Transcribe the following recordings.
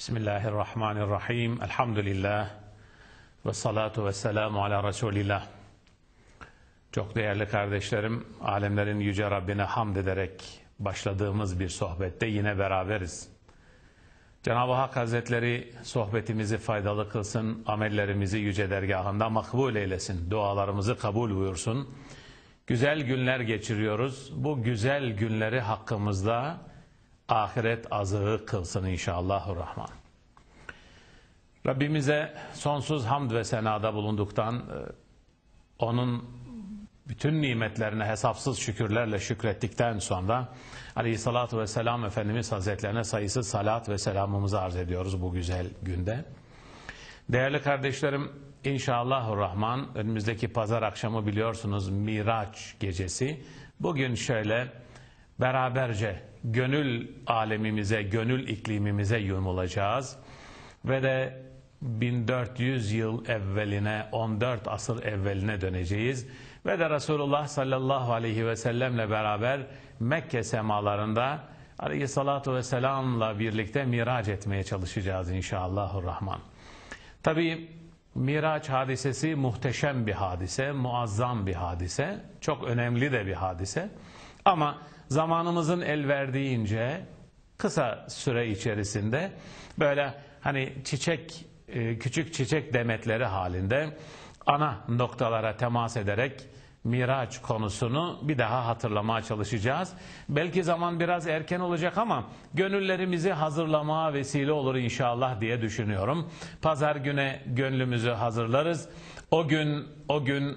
Bismillahirrahmanirrahim. Elhamdülillah. Ve salatu ve selamu ala Resulillah. Çok değerli kardeşlerim, alemlerin yüce Rabbine hamd ederek başladığımız bir sohbette yine beraberiz. Cenab-ı Hak Hazretleri sohbetimizi faydalı kılsın, amellerimizi yüce dergahında makbul eylesin, dualarımızı kabul buyursun. Güzel günler geçiriyoruz. Bu güzel günleri hakkımızda ahiret azığı kılsın inşallahurrahman. Rabbimize sonsuz hamd ve senada bulunduktan, onun bütün nimetlerine hesapsız şükürlerle şükrettikten sonra Aleyhissalatu vesselam Efendimiz Hazretlerine sayısız salat ve selamımızı arz ediyoruz bu güzel günde. Değerli kardeşlerim, inşallahurrahman önümüzdeki pazar akşamı biliyorsunuz Miraç gecesi. Bugün şöyle beraberce gönül alemimize, gönül iklimimize yumulacağız. Ve de 1400 yıl evveline, 14 asır evveline döneceğiz. Ve de Resulullah sallallahu aleyhi ve sellemle beraber Mekke semalarında aleyhissalatu vesselamla birlikte miraç etmeye çalışacağız inşallahurrahman. Tabi Miraç hadisesi muhteşem bir hadise, muazzam bir hadise, çok önemli de bir hadise. Ama zamanımızın el verdiğince kısa süre içerisinde böyle hani çiçek, küçük çiçek demetleri halinde ana noktalara temas ederek Miraç konusunu bir daha hatırlamaya çalışacağız. Belki zaman biraz erken olacak ama gönüllerimizi hazırlamaya vesile olur inşallah diye düşünüyorum. Pazar güne gönlümüzü hazırlarız. O gün o gün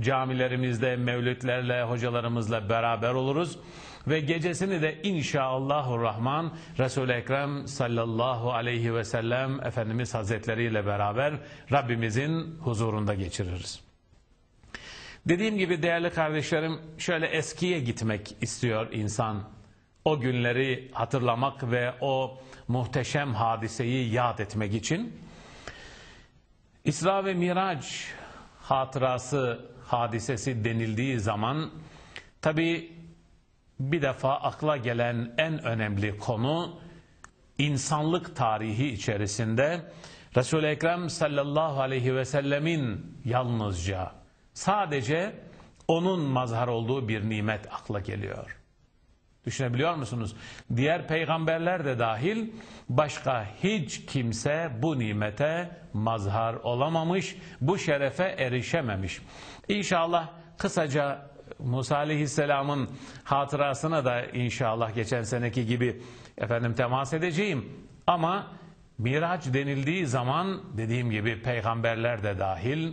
camilerimizde mevlütlerle, hocalarımızla beraber oluruz. Ve gecesini de inşallahurrahman Resul-i Ekrem sallallahu aleyhi ve sellem Efendimiz Hazretleri ile beraber Rabbimizin huzurunda geçiririz. Dediğim gibi değerli kardeşlerim şöyle eskiye gitmek istiyor insan. O günleri hatırlamak ve o muhteşem hadiseyi yad etmek için. İsra ve Miraç hatırası, hadisesi denildiği zaman tabi bir defa akla gelen en önemli konu insanlık tarihi içerisinde Resul-i Ekrem sallallahu aleyhi ve sellemin yalnızca sadece onun mazhar olduğu bir nimet akla geliyor. Düşünebiliyor musunuz? Diğer peygamberler de dahil başka hiç kimse bu nimete mazhar olamamış, bu şerefe erişememiş. İnşallah kısaca Musa Aleyhisselam'ın hatırasına da inşallah geçen seneki gibi efendim temas edeceğim. Ama Miraç denildiği zaman dediğim gibi peygamberler de dahil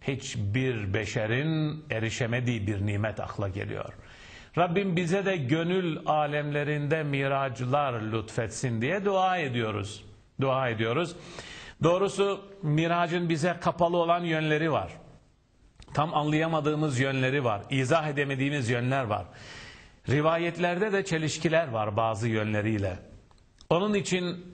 hiçbir beşerin erişemediği bir nimet akla geliyor. Rabbim bize de gönül alemlerinde miraclar lütfetsin diye dua ediyoruz. Dua ediyoruz. Doğrusu miracın bize kapalı olan yönleri var. Tam anlayamadığımız yönleri var. İzah edemediğimiz yönler var. Rivayetlerde de çelişkiler var bazı yönleriyle. Onun için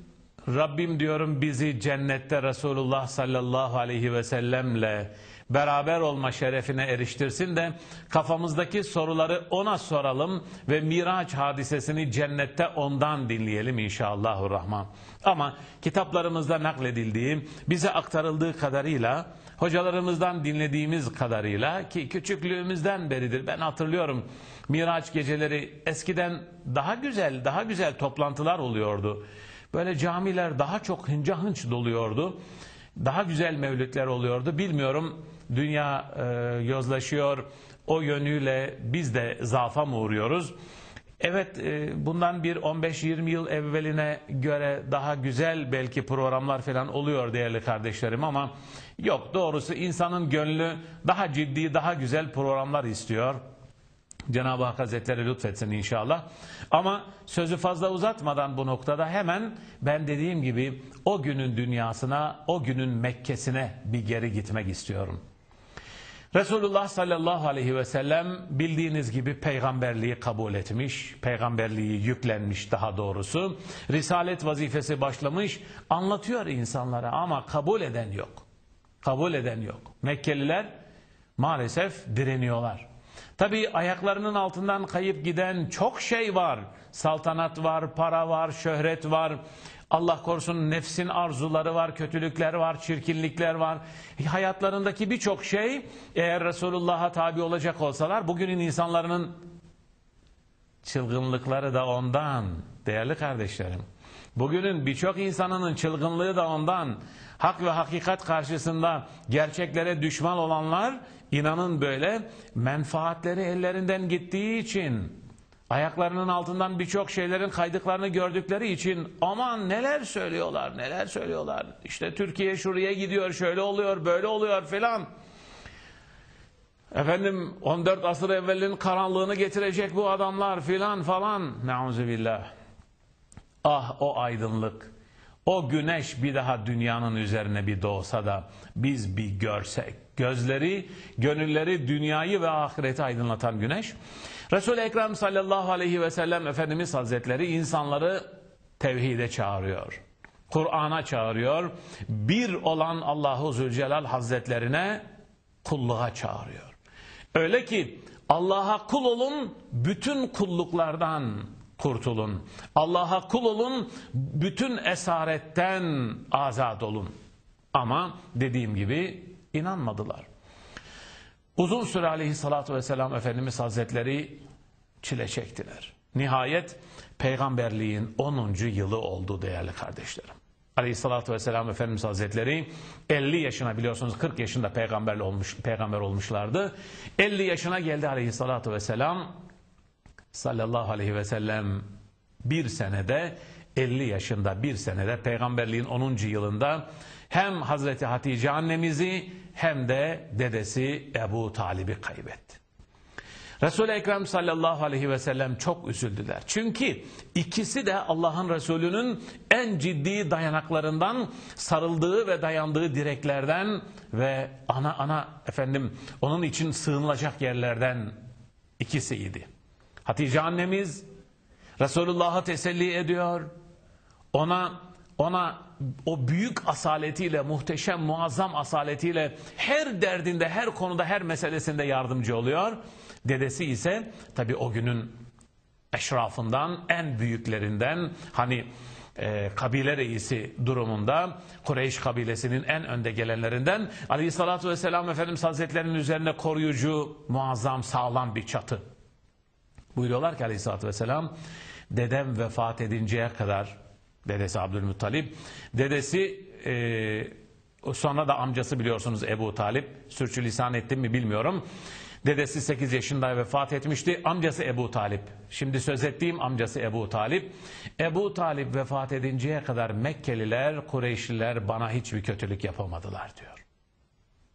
Rabbim diyorum bizi cennette Resulullah sallallahu aleyhi ve sellemle beraber olma şerefine eriştirsin de kafamızdaki soruları ona soralım ve Miraç hadisesini cennette ondan dinleyelim inşallahurrahman. Ama kitaplarımızda nakledildiği, bize aktarıldığı kadarıyla, hocalarımızdan dinlediğimiz kadarıyla ki küçüklüğümüzden beridir ben hatırlıyorum Miraç geceleri eskiden daha güzel, daha güzel toplantılar oluyordu. Böyle camiler daha çok hınca hınç doluyordu. Daha güzel mevlütler oluyordu. Bilmiyorum dünya e, yozlaşıyor. O yönüyle biz de zaafa mı uğruyoruz? Evet e, bundan bir 15-20 yıl evveline göre daha güzel belki programlar falan oluyor değerli kardeşlerim ama yok doğrusu insanın gönlü daha ciddi daha güzel programlar istiyor. Cenab-ı Hak Hazretleri lütfetsin inşallah. Ama sözü fazla uzatmadan bu noktada hemen ben dediğim gibi o günün dünyasına, o günün Mekke'sine bir geri gitmek istiyorum. Resulullah sallallahu aleyhi ve sellem bildiğiniz gibi peygamberliği kabul etmiş, peygamberliği yüklenmiş daha doğrusu. Risalet vazifesi başlamış, anlatıyor insanlara ama kabul eden yok. Kabul eden yok. Mekkeliler maalesef direniyorlar. Tabi ayaklarının altından kayıp giden çok şey var. Saltanat var, para var, şöhret var. Allah korusun nefsin arzuları var, kötülükler var, çirkinlikler var. Hayatlarındaki birçok şey eğer Resulullah'a tabi olacak olsalar bugünün insanların çılgınlıkları da ondan değerli kardeşlerim. Bugünün birçok insanının çılgınlığı da ondan. Hak ve hakikat karşısında gerçeklere düşman olanlar inanın böyle menfaatleri ellerinden gittiği için ayaklarının altından birçok şeylerin kaydıklarını gördükleri için aman neler söylüyorlar neler söylüyorlar. İşte Türkiye şuraya gidiyor şöyle oluyor böyle oluyor filan. Efendim 14 asır evvelin karanlığını getirecek bu adamlar filan falan. Neuzubillah. Ah o aydınlık. O güneş bir daha dünyanın üzerine bir doğsa da biz bir görsek. Gözleri, gönülleri dünyayı ve ahireti aydınlatan güneş. Resul-i Ekrem sallallahu aleyhi ve sellem Efendimiz Hazretleri insanları tevhide çağırıyor. Kur'an'a çağırıyor. Bir olan Allahu Zülcelal Hazretlerine kulluğa çağırıyor. Öyle ki Allah'a kul olun, bütün kulluklardan kurtulun. Allah'a kul olun, bütün esaretten azat olun. Ama dediğim gibi inanmadılar. Uzun süre aleyhissalatü vesselam Efendimiz Hazretleri çile çektiler. Nihayet peygamberliğin 10. yılı oldu değerli kardeşlerim. Aleyhissalatü vesselam Efendimiz Hazretleri 50 yaşına biliyorsunuz 40 yaşında peygamber, olmuş, peygamber olmuşlardı. 50 yaşına geldi aleyhissalatü vesselam sallallahu aleyhi ve sellem bir senede 50 yaşında bir senede peygamberliğin 10. yılında hem Hazreti Hatice annemizi hem de dedesi Ebu Talib'i kaybetti. Resul-i Ekrem sallallahu aleyhi ve sellem çok üzüldüler. Çünkü ikisi de Allah'ın Resulü'nün en ciddi dayanaklarından sarıldığı ve dayandığı direklerden ve ana ana efendim onun için sığınılacak yerlerden ikisiydi. Hatice annemiz Resulullah'ı teselli ediyor. Ona ona o büyük asaletiyle, muhteşem, muazzam asaletiyle her derdinde, her konuda, her meselesinde yardımcı oluyor. Dedesi ise tabi o günün eşrafından, en büyüklerinden, hani e, kabile reisi durumunda Kureyş kabilesinin en önde gelenlerinden Aleyhisselatü Vesselam Efendimiz Hazretlerinin üzerine koruyucu, muazzam, sağlam bir çatı. Buyuruyorlar ki Aleyhisselatü Vesselam dedem vefat edinceye kadar Dedesi Abdülmuttalip. Dedesi e, sonra da amcası biliyorsunuz Ebu Talip. Sürçülisan ettim mi bilmiyorum. Dedesi 8 yaşında vefat etmişti. Amcası Ebu Talip. Şimdi söz ettiğim amcası Ebu Talip. Ebu Talip vefat edinceye kadar Mekkeliler, Kureyşliler bana hiçbir kötülük yapamadılar diyor.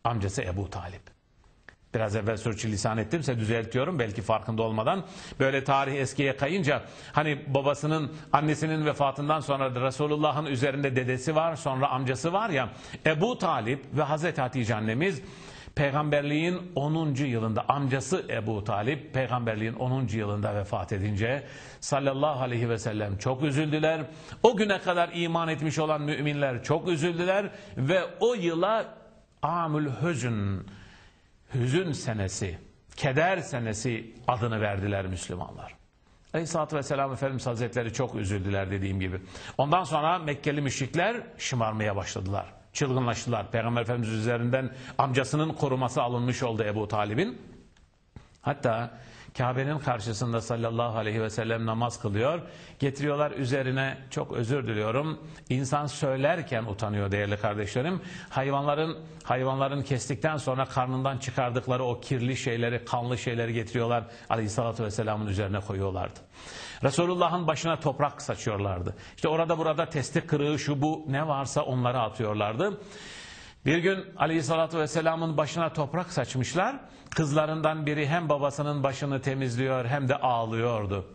Amcası Ebu Talip. Biraz evvel sürçülisan ettimse düzeltiyorum belki farkında olmadan. Böyle tarih eskiye kayınca hani babasının annesinin vefatından sonra da Resulullah'ın üzerinde dedesi var sonra amcası var ya Ebu Talip ve Hazreti Hatice annemiz peygamberliğin 10. yılında amcası Ebu Talip peygamberliğin 10. yılında vefat edince sallallahu aleyhi ve sellem çok üzüldüler. O güne kadar iman etmiş olan müminler çok üzüldüler ve o yıla amül hüzün hüzün senesi, keder senesi adını verdiler Müslümanlar. Aleyhisselatü Vesselam Efendimiz Hazretleri çok üzüldüler dediğim gibi. Ondan sonra Mekkeli müşrikler şımarmaya başladılar. Çılgınlaştılar. Peygamber Efendimiz üzerinden amcasının koruması alınmış oldu Ebu Talib'in. Hatta Kabe'nin karşısında sallallahu aleyhi ve sellem namaz kılıyor. Getiriyorlar üzerine çok özür diliyorum. İnsan söylerken utanıyor değerli kardeşlerim. Hayvanların hayvanların kestikten sonra karnından çıkardıkları o kirli şeyleri, kanlı şeyleri getiriyorlar. Aleyhissalatü vesselamın üzerine koyuyorlardı. Resulullah'ın başına toprak saçıyorlardı. İşte orada burada testi kırığı şu bu ne varsa onları atıyorlardı. Bir gün Aleyhisselatü Vesselam'ın başına toprak saçmışlar. Kızlarından biri hem babasının başını temizliyor hem de ağlıyordu.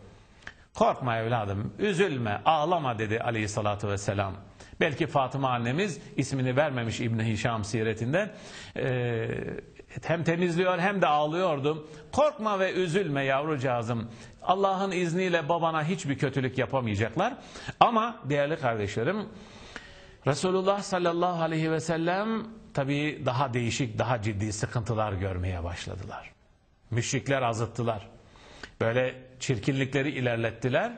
Korkma evladım, üzülme, ağlama dedi Aleyhisselatü Vesselam. Belki Fatıma annemiz ismini vermemiş İbni Hişam siretinde. Ee, hem temizliyor hem de ağlıyordu. Korkma ve üzülme yavrucağızım. Allah'ın izniyle babana hiçbir kötülük yapamayacaklar. Ama değerli kardeşlerim Resulullah sallallahu aleyhi ve sellem tabii daha değişik, daha ciddi sıkıntılar görmeye başladılar. Müşrikler azıttılar. Böyle çirkinlikleri ilerlettiler.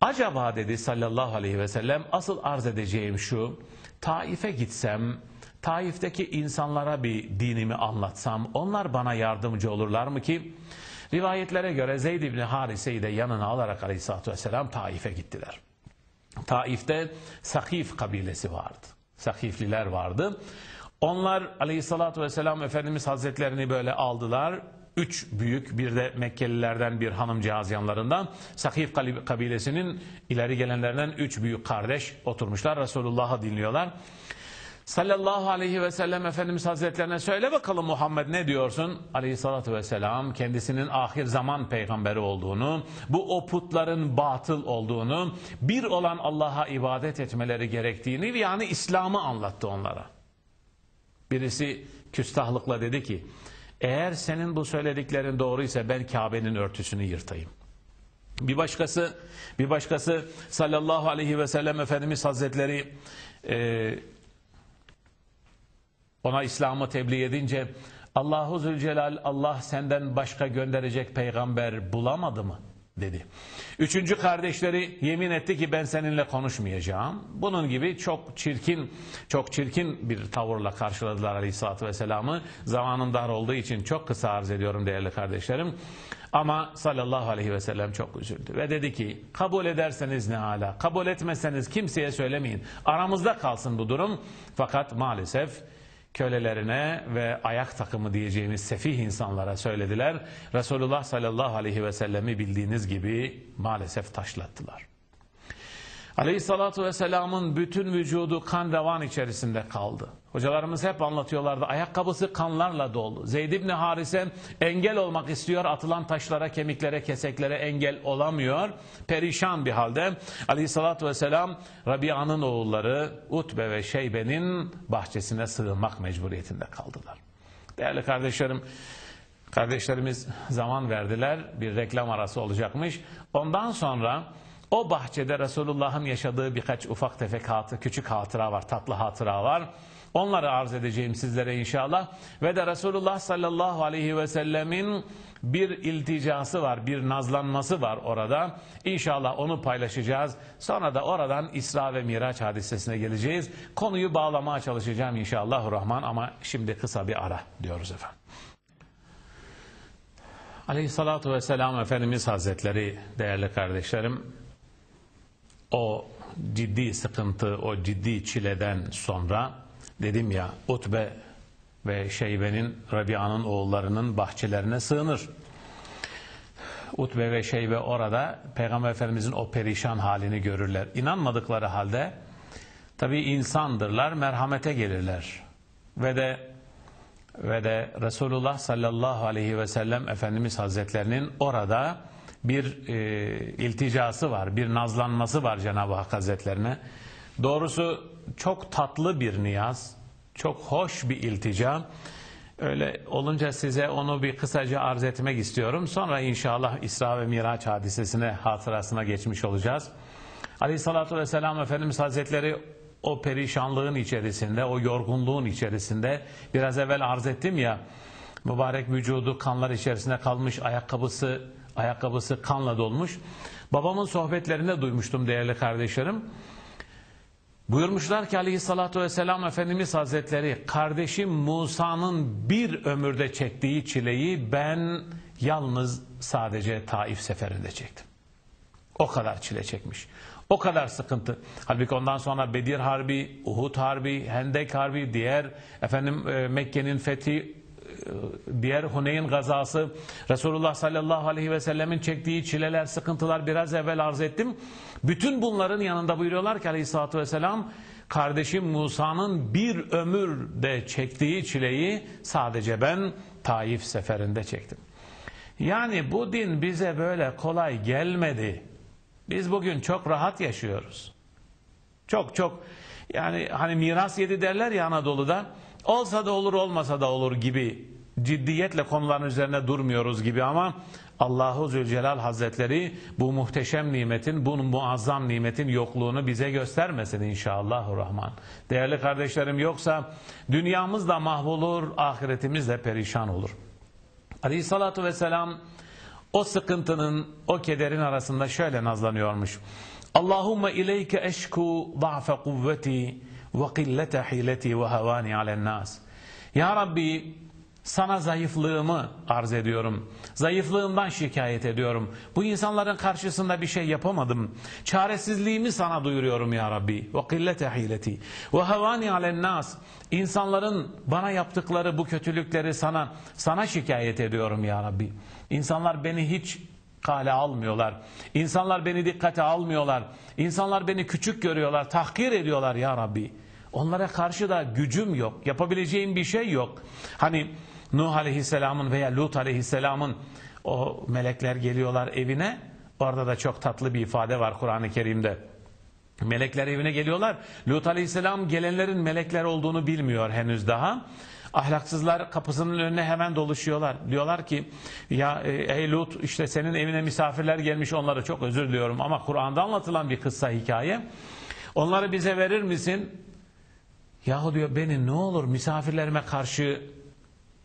Acaba dedi sallallahu aleyhi ve sellem asıl arz edeceğim şu. Taif'e gitsem, Taif'teki insanlara bir dinimi anlatsam onlar bana yardımcı olurlar mı ki? Rivayetlere göre Zeyd ibn Harise'yi de yanına alarak aleyhissalatü vesselam Taif'e gittiler. Taif'te Sakif kabilesi vardı. Sakifliler vardı. Onlar aleyhissalatü vesselam Efendimiz Hazretlerini böyle aldılar. Üç büyük bir de Mekkelilerden bir hanımcağız yanlarından Sakif kabilesinin ileri gelenlerinden üç büyük kardeş oturmuşlar. Resulullah'ı dinliyorlar. Sallallahu aleyhi ve sellem Efendimiz Hazretlerine söyle bakalım Muhammed ne diyorsun? Aleyhissalatü vesselam kendisinin ahir zaman peygamberi olduğunu, bu o putların batıl olduğunu, bir olan Allah'a ibadet etmeleri gerektiğini yani İslam'ı anlattı onlara. Birisi küstahlıkla dedi ki, eğer senin bu söylediklerin doğruysa ben Kabe'nin örtüsünü yırtayım. Bir başkası, bir başkası sallallahu aleyhi ve sellem Efendimiz Hazretleri e, ona İslam'ı tebliğ edince Allahu Zülcelal Allah senden başka gönderecek peygamber bulamadı mı? dedi. Üçüncü kardeşleri yemin etti ki ben seninle konuşmayacağım. Bunun gibi çok çirkin, çok çirkin bir tavırla karşıladılar Aleyhisselatü Vesselam'ı. Zamanım dar olduğu için çok kısa arz ediyorum değerli kardeşlerim. Ama sallallahu aleyhi ve sellem çok üzüldü ve dedi ki kabul ederseniz ne hala, kabul etmezseniz kimseye söylemeyin. Aramızda kalsın bu durum. Fakat maalesef kölelerine ve ayak takımı diyeceğimiz sefih insanlara söylediler. Resulullah sallallahu aleyhi ve sellemi bildiğiniz gibi maalesef taşlattılar. Aleyhissalatu vesselamın bütün vücudu kan revan içerisinde kaldı. Hocalarımız hep anlatıyorlardı. Ayakkabısı kanlarla dolu. Zeyd ibn Harise engel olmak istiyor. Atılan taşlara, kemiklere, keseklere engel olamıyor. Perişan bir halde. Aleyhissalatu vesselam Rabia'nın oğulları Utbe ve Şeybe'nin bahçesine sığınmak mecburiyetinde kaldılar. Değerli kardeşlerim, kardeşlerimiz zaman verdiler. Bir reklam arası olacakmış. Ondan sonra o bahçede Resulullah'ın yaşadığı birkaç ufak tefek hatı, küçük hatıra var, tatlı hatıra var. Onları arz edeceğim sizlere inşallah. Ve de Resulullah sallallahu aleyhi ve sellemin bir ilticası var, bir nazlanması var orada. İnşallah onu paylaşacağız. Sonra da oradan İsra ve Miraç hadisesine geleceğiz. Konuyu bağlamaya çalışacağım inşallah Rahman ama şimdi kısa bir ara diyoruz efendim. Aleyhissalatu vesselam Efendimiz Hazretleri değerli kardeşlerim o ciddi sıkıntı, o ciddi çileden sonra dedim ya Utbe ve Şeybe'nin Rabia'nın oğullarının bahçelerine sığınır. Utbe ve Şeybe orada Peygamber Efendimizin o perişan halini görürler. İnanmadıkları halde tabi insandırlar, merhamete gelirler. Ve de ve de Resulullah sallallahu aleyhi ve sellem Efendimiz Hazretlerinin orada bir e, ilticası var, bir nazlanması var Cenab-ı Hak Hazretlerine. Doğrusu çok tatlı bir niyaz, çok hoş bir iltica. Öyle olunca size onu bir kısaca arz etmek istiyorum. Sonra inşallah İsra ve Miraç hadisesine, hatırasına geçmiş olacağız. Aleyhissalatü vesselam Efendimiz Hazretleri o perişanlığın içerisinde, o yorgunluğun içerisinde biraz evvel arz ettim ya mübarek vücudu kanlar içerisinde kalmış, ayakkabısı ayakkabısı kanla dolmuş. Babamın sohbetlerinde duymuştum değerli kardeşlerim. Buyurmuşlar ki aleyhissalatü vesselam Efendimiz Hazretleri kardeşim Musa'nın bir ömürde çektiği çileyi ben yalnız sadece Taif seferinde çektim. O kadar çile çekmiş. O kadar sıkıntı. Halbuki ondan sonra Bedir Harbi, Uhud Harbi, Hendek Harbi, diğer efendim e, Mekke'nin fethi, diğer Huneyn gazası, Resulullah sallallahu aleyhi ve sellemin çektiği çileler, sıkıntılar biraz evvel arz ettim. Bütün bunların yanında buyuruyorlar ki aleyhissalatü vesselam, kardeşim Musa'nın bir ömürde çektiği çileyi sadece ben Taif seferinde çektim. Yani bu din bize böyle kolay gelmedi. Biz bugün çok rahat yaşıyoruz. Çok çok yani hani miras yedi derler ya Anadolu'da. Olsa da olur olmasa da olur gibi ciddiyetle konuların üzerine durmuyoruz gibi ama Allahu Zülcelal Hazretleri bu muhteşem nimetin, bu muazzam nimetin yokluğunu bize göstermesin inşallah Rahman. Değerli kardeşlerim yoksa dünyamız da mahvolur, ahiretimiz de perişan olur. Aleyhissalatu vesselam o sıkıntının, o kederin arasında şöyle nazlanıyormuş. Allahumme ileyke eşku da'fe kuvveti ve qillete hileti ve havani alen nas. Ya Rabbi sana zayıflığımı arz ediyorum. Zayıflığımdan şikayet ediyorum. Bu insanların karşısında bir şey yapamadım. Çaresizliğimi sana duyuruyorum ya Rabbi. Ve qillete hileti. Ve havani alen nas. İnsanların bana yaptıkları bu kötülükleri sana sana şikayet ediyorum ya Rabbi. İnsanlar beni hiç kale almıyorlar. İnsanlar beni dikkate almıyorlar. İnsanlar beni küçük görüyorlar, tahkir ediyorlar ya Rabbi. Onlara karşı da gücüm yok, yapabileceğim bir şey yok. Hani Nuh Aleyhisselam'ın veya Lut Aleyhisselam'ın o melekler geliyorlar evine. Orada da çok tatlı bir ifade var Kur'an-ı Kerim'de. Melekler evine geliyorlar. Lut Aleyhisselam gelenlerin melekler olduğunu bilmiyor henüz daha. Ahlaksızlar kapısının önüne hemen doluşuyorlar. Diyorlar ki ya e, ey Lut işte senin evine misafirler gelmiş onları çok özür diliyorum ama Kur'an'da anlatılan bir kıssa hikaye. Onları bize verir misin? Yahu diyor beni ne olur misafirlerime karşı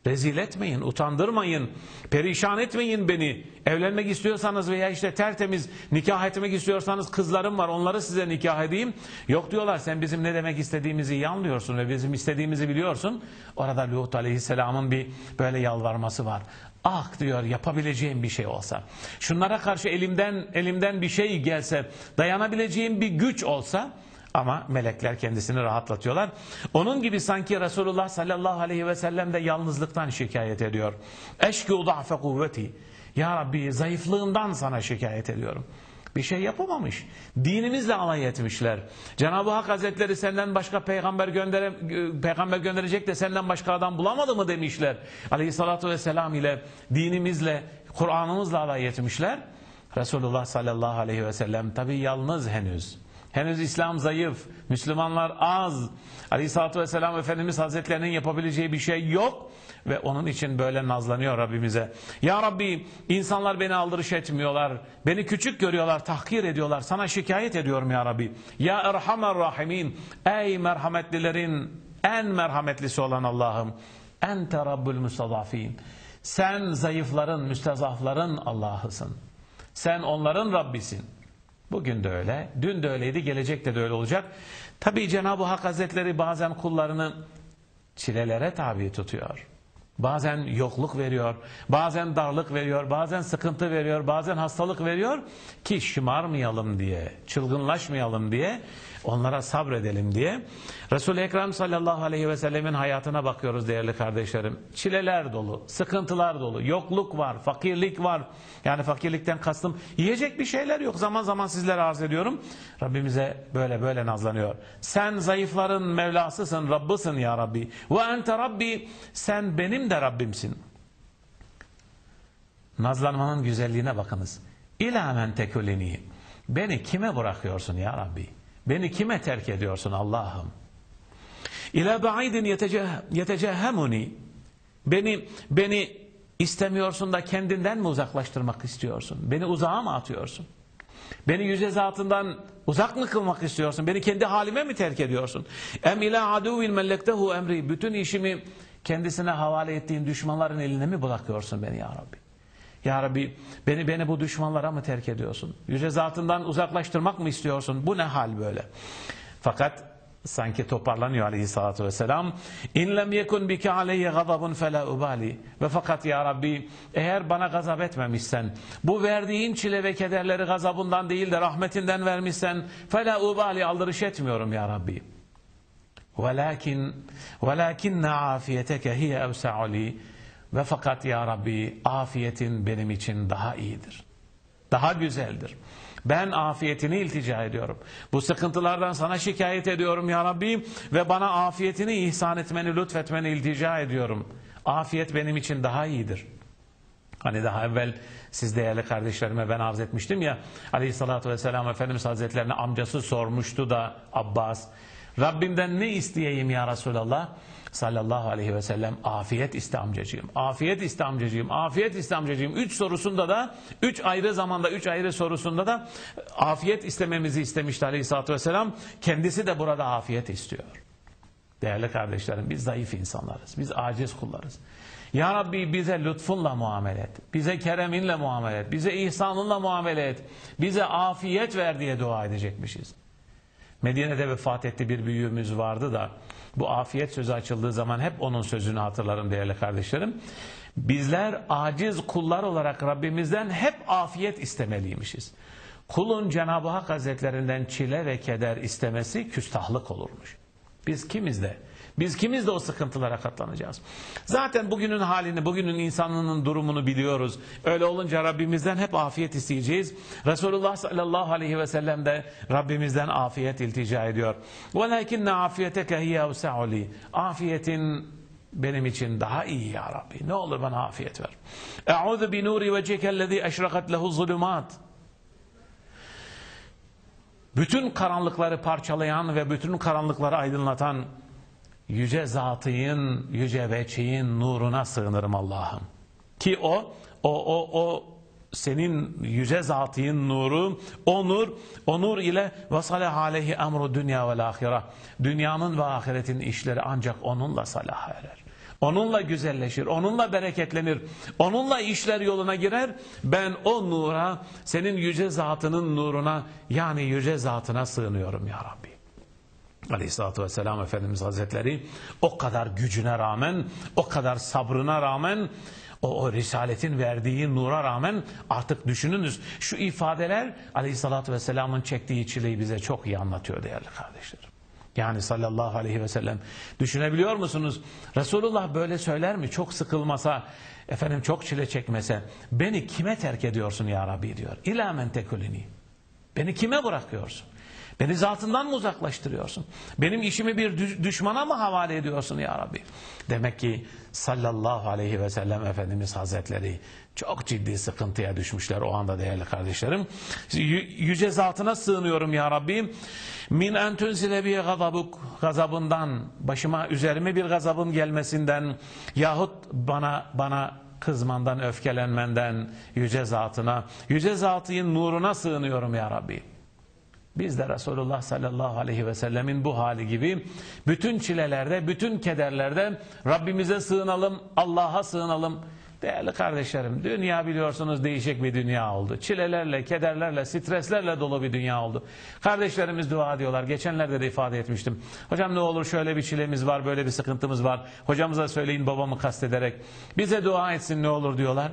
Rezil etmeyin, utandırmayın, perişan etmeyin beni. Evlenmek istiyorsanız veya işte tertemiz nikah etmek istiyorsanız kızlarım var onları size nikah edeyim. Yok diyorlar sen bizim ne demek istediğimizi iyi anlıyorsun ve bizim istediğimizi biliyorsun. Orada Lut Aleyhisselam'ın bir böyle yalvarması var. Ah diyor yapabileceğim bir şey olsa. Şunlara karşı elimden elimden bir şey gelse, dayanabileceğim bir güç olsa ama melekler kendisini rahatlatıyorlar. Onun gibi sanki Resulullah sallallahu aleyhi ve sellem de yalnızlıktan şikayet ediyor. Eşki uda'fe kuvveti. Ya Rabbi zayıflığımdan sana şikayet ediyorum. Bir şey yapamamış. Dinimizle alay etmişler. Cenab-ı Hak Hazretleri senden başka peygamber göndere, peygamber gönderecek de senden başka adam bulamadı mı demişler. Aleyhissalatu vesselam ile dinimizle, Kur'an'ımızla alay etmişler. Resulullah sallallahu aleyhi ve sellem tabi yalnız henüz. Henüz İslam zayıf, Müslümanlar az. Aleyhisselatü Vesselam Efendimiz Hazretlerinin yapabileceği bir şey yok. Ve onun için böyle nazlanıyor Rabbimize. Ya Rabbi insanlar beni aldırış etmiyorlar. Beni küçük görüyorlar, tahkir ediyorlar. Sana şikayet ediyorum ya Rabbi. Ya Erhamer Rahimin. Ey merhametlilerin en merhametlisi olan Allah'ım. Ente Rabbül Müstazafin. Sen zayıfların, müstezafların Allah'ısın. Sen onların Rabbisin. Bugün de öyle, dün de öyleydi, gelecekte de öyle olacak. Tabii Cenab-ı Hak Hazretleri bazen kullarını çilelere tabi tutuyor. Bazen yokluk veriyor, bazen darlık veriyor, bazen sıkıntı veriyor, bazen hastalık veriyor ki şımarmayalım diye, çılgınlaşmayalım diye Onlara sabredelim diye. Resul-i Ekrem sallallahu aleyhi ve sellemin hayatına bakıyoruz değerli kardeşlerim. Çileler dolu, sıkıntılar dolu, yokluk var, fakirlik var. Yani fakirlikten kastım yiyecek bir şeyler yok. Zaman zaman sizlere arz ediyorum. Rabbimize böyle böyle nazlanıyor. Sen zayıfların Mevlasısın, Rabbısın ya Rabbi. Ve ente Rabbi, sen benim de Rabbimsin. Nazlanmanın güzelliğine bakınız. İlâ men tekulini. Beni kime bırakıyorsun ya Rabbi? Beni kime terk ediyorsun Allah'ım? İlâ ba'idin yetecehemuni. Beni, beni istemiyorsun da kendinden mi uzaklaştırmak istiyorsun? Beni uzağa mı atıyorsun? Beni yüce zatından uzak mı kılmak istiyorsun? Beni kendi halime mi terk ediyorsun? Em ila aduvin mellektehu emri. Bütün işimi kendisine havale ettiğin düşmanların eline mi bırakıyorsun beni ya Rabbi? Ya Rabbi beni beni bu düşmanlara mı terk ediyorsun? Yüce zatından uzaklaştırmak mı istiyorsun? Bu ne hal böyle? Fakat sanki toparlanıyor aleyhissalatü vesselam. İn lem yekun bike aleyye gazabun fela ubali. Ve fakat ya Rabbi eğer bana gazap etmemişsen, bu verdiğin çile ve kederleri gazabından değil de rahmetinden vermişsen fela ubali aldırış etmiyorum ya Rabbi. Velakin velakinne afiyeteke hiye evsa'u li. Ve fakat ya Rabbi afiyetin benim için daha iyidir. Daha güzeldir. Ben afiyetini iltica ediyorum. Bu sıkıntılardan sana şikayet ediyorum ya Rabbi ve bana afiyetini ihsan etmeni, lütfetmeni iltica ediyorum. Afiyet benim için daha iyidir. Hani daha evvel siz değerli kardeşlerime ben arz etmiştim ya aleyhissalatü vesselam Efendimiz Hazretlerine amcası sormuştu da Abbas Rabbimden ne isteyeyim ya Resulallah? Sallallahu aleyhi ve sellem afiyet iste amcacığım, afiyet iste amcacığım, afiyet iste amcacığım. Üç sorusunda da, üç ayrı zamanda, üç ayrı sorusunda da afiyet istememizi istemişti aleyhissalatü vesselam. Kendisi de burada afiyet istiyor. Değerli kardeşlerim biz zayıf insanlarız, biz aciz kullarız. Ya Rabbi bize lütfunla muamele et. Bize kereminle muamele et. Bize ihsanınla muamele et. Bize afiyet ver diye dua edecekmişiz. Medine'de vefat etti bir büyüğümüz vardı da bu afiyet sözü açıldığı zaman hep onun sözünü hatırlarım değerli kardeşlerim. Bizler aciz kullar olarak Rabbimizden hep afiyet istemeliymişiz. Kulun Cenab-ı Hak Hazretlerinden çile ve keder istemesi küstahlık olurmuş. Biz kimiz de? Biz kimiz de o sıkıntılara katlanacağız. Zaten bugünün halini, bugünün insanının durumunu biliyoruz. Öyle olunca Rabbimizden hep afiyet isteyeceğiz. Resulullah sallallahu aleyhi ve sellem de Rabbimizden afiyet iltica ediyor. وَلَكِنَّ عَافِيَتَكَ هِيَ اَوْسَعُ Afiyetin benim için daha iyi ya Rabbi. Ne olur bana afiyet ver. اَعُوذُ بِنُورِ وَجِهِكَ الَّذ۪ي اَشْرَقَتْ لَهُ الظُّلُمَاتِ bütün karanlıkları parçalayan ve bütün karanlıkları aydınlatan yüce zatıyın, yüce veçiğin nuruna sığınırım Allah'ım. Ki o, o, o, o senin yüce zatıyın nuru, o nur, o nur ile vasale aleyhi emru dünya ve ahire. Dünyanın ve ahiretin işleri ancak onunla salah erer. Onunla güzelleşir, onunla bereketlenir, onunla işler yoluna girer. Ben o nura, senin yüce zatının nuruna yani yüce zatına sığınıyorum ya Rabbi. Aleyhisselatü Vesselam Efendimiz Hazretleri o kadar gücüne rağmen, o kadar sabrına rağmen, o, o risaletin verdiği nura rağmen artık düşününüz şu ifadeler Aleyhisselatü Vesselam'ın çektiği çileyi bize çok iyi anlatıyor değerli kardeşlerim. Yani sallallahu aleyhi ve sellem düşünebiliyor musunuz? Resulullah böyle söyler mi? Çok sıkılmasa, efendim çok çile çekmese beni kime terk ediyorsun ya Rabbi diyor. İlâ men tekulini. Beni kime bırakıyorsun? Beni zatından mı uzaklaştırıyorsun? Benim işimi bir düşmana mı havale ediyorsun ya Rabbi? Demek ki sallallahu aleyhi ve sellem Efendimiz Hazretleri çok ciddi sıkıntıya düşmüşler o anda değerli kardeşlerim. Yüce zatına sığınıyorum ya Rabbi. Min entün silebiye gazabuk gazabından başıma üzerime bir gazabın gelmesinden yahut bana bana kızmandan öfkelenmenden yüce zatına yüce zatının nuruna sığınıyorum ya Rabbi. Biz de Resulullah sallallahu aleyhi ve sellemin bu hali gibi bütün çilelerde, bütün kederlerde Rabbimize sığınalım, Allah'a sığınalım. Değerli kardeşlerim, dünya biliyorsunuz değişik bir dünya oldu. Çilelerle, kederlerle, streslerle dolu bir dünya oldu. Kardeşlerimiz dua ediyorlar. Geçenlerde de ifade etmiştim. Hocam ne olur şöyle bir çilemiz var, böyle bir sıkıntımız var. Hocamıza söyleyin babamı kastederek. Bize dua etsin ne olur diyorlar.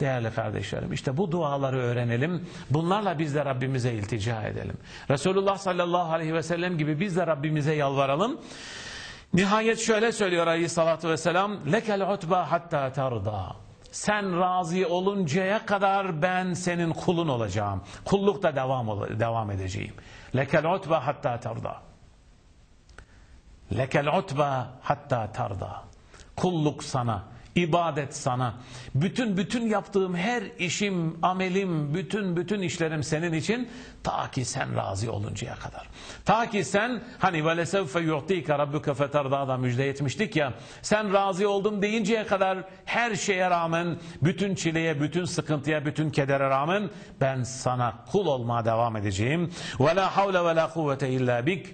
Değerli kardeşlerim işte bu duaları öğrenelim. Bunlarla biz de Rabbimize iltica edelim. Resulullah sallallahu aleyhi ve sellem gibi biz de Rabbimize yalvaralım. Nihayet şöyle söylüyor aleyhissalatü vesselam. Lekel utba hatta tarda. Sen razı oluncaya kadar ben senin kulun olacağım. Kullukta devam, devam edeceğim. Lekel utba hatta tarda. Lekel utba hatta tarda. Kulluk sana ibadet sana. Bütün bütün yaptığım her işim, amelim, bütün bütün işlerim senin için ta ki sen razı oluncaya kadar. Ta ki sen hani ve lesevfe yu'tika rabbuke feterda'da müjde etmiştik ya sen razı oldum deyinceye kadar her şeye rağmen bütün çileye, bütün sıkıntıya, bütün kedere rağmen ben sana kul olmaya devam edeceğim. Ve la havle ve la kuvvete illa bik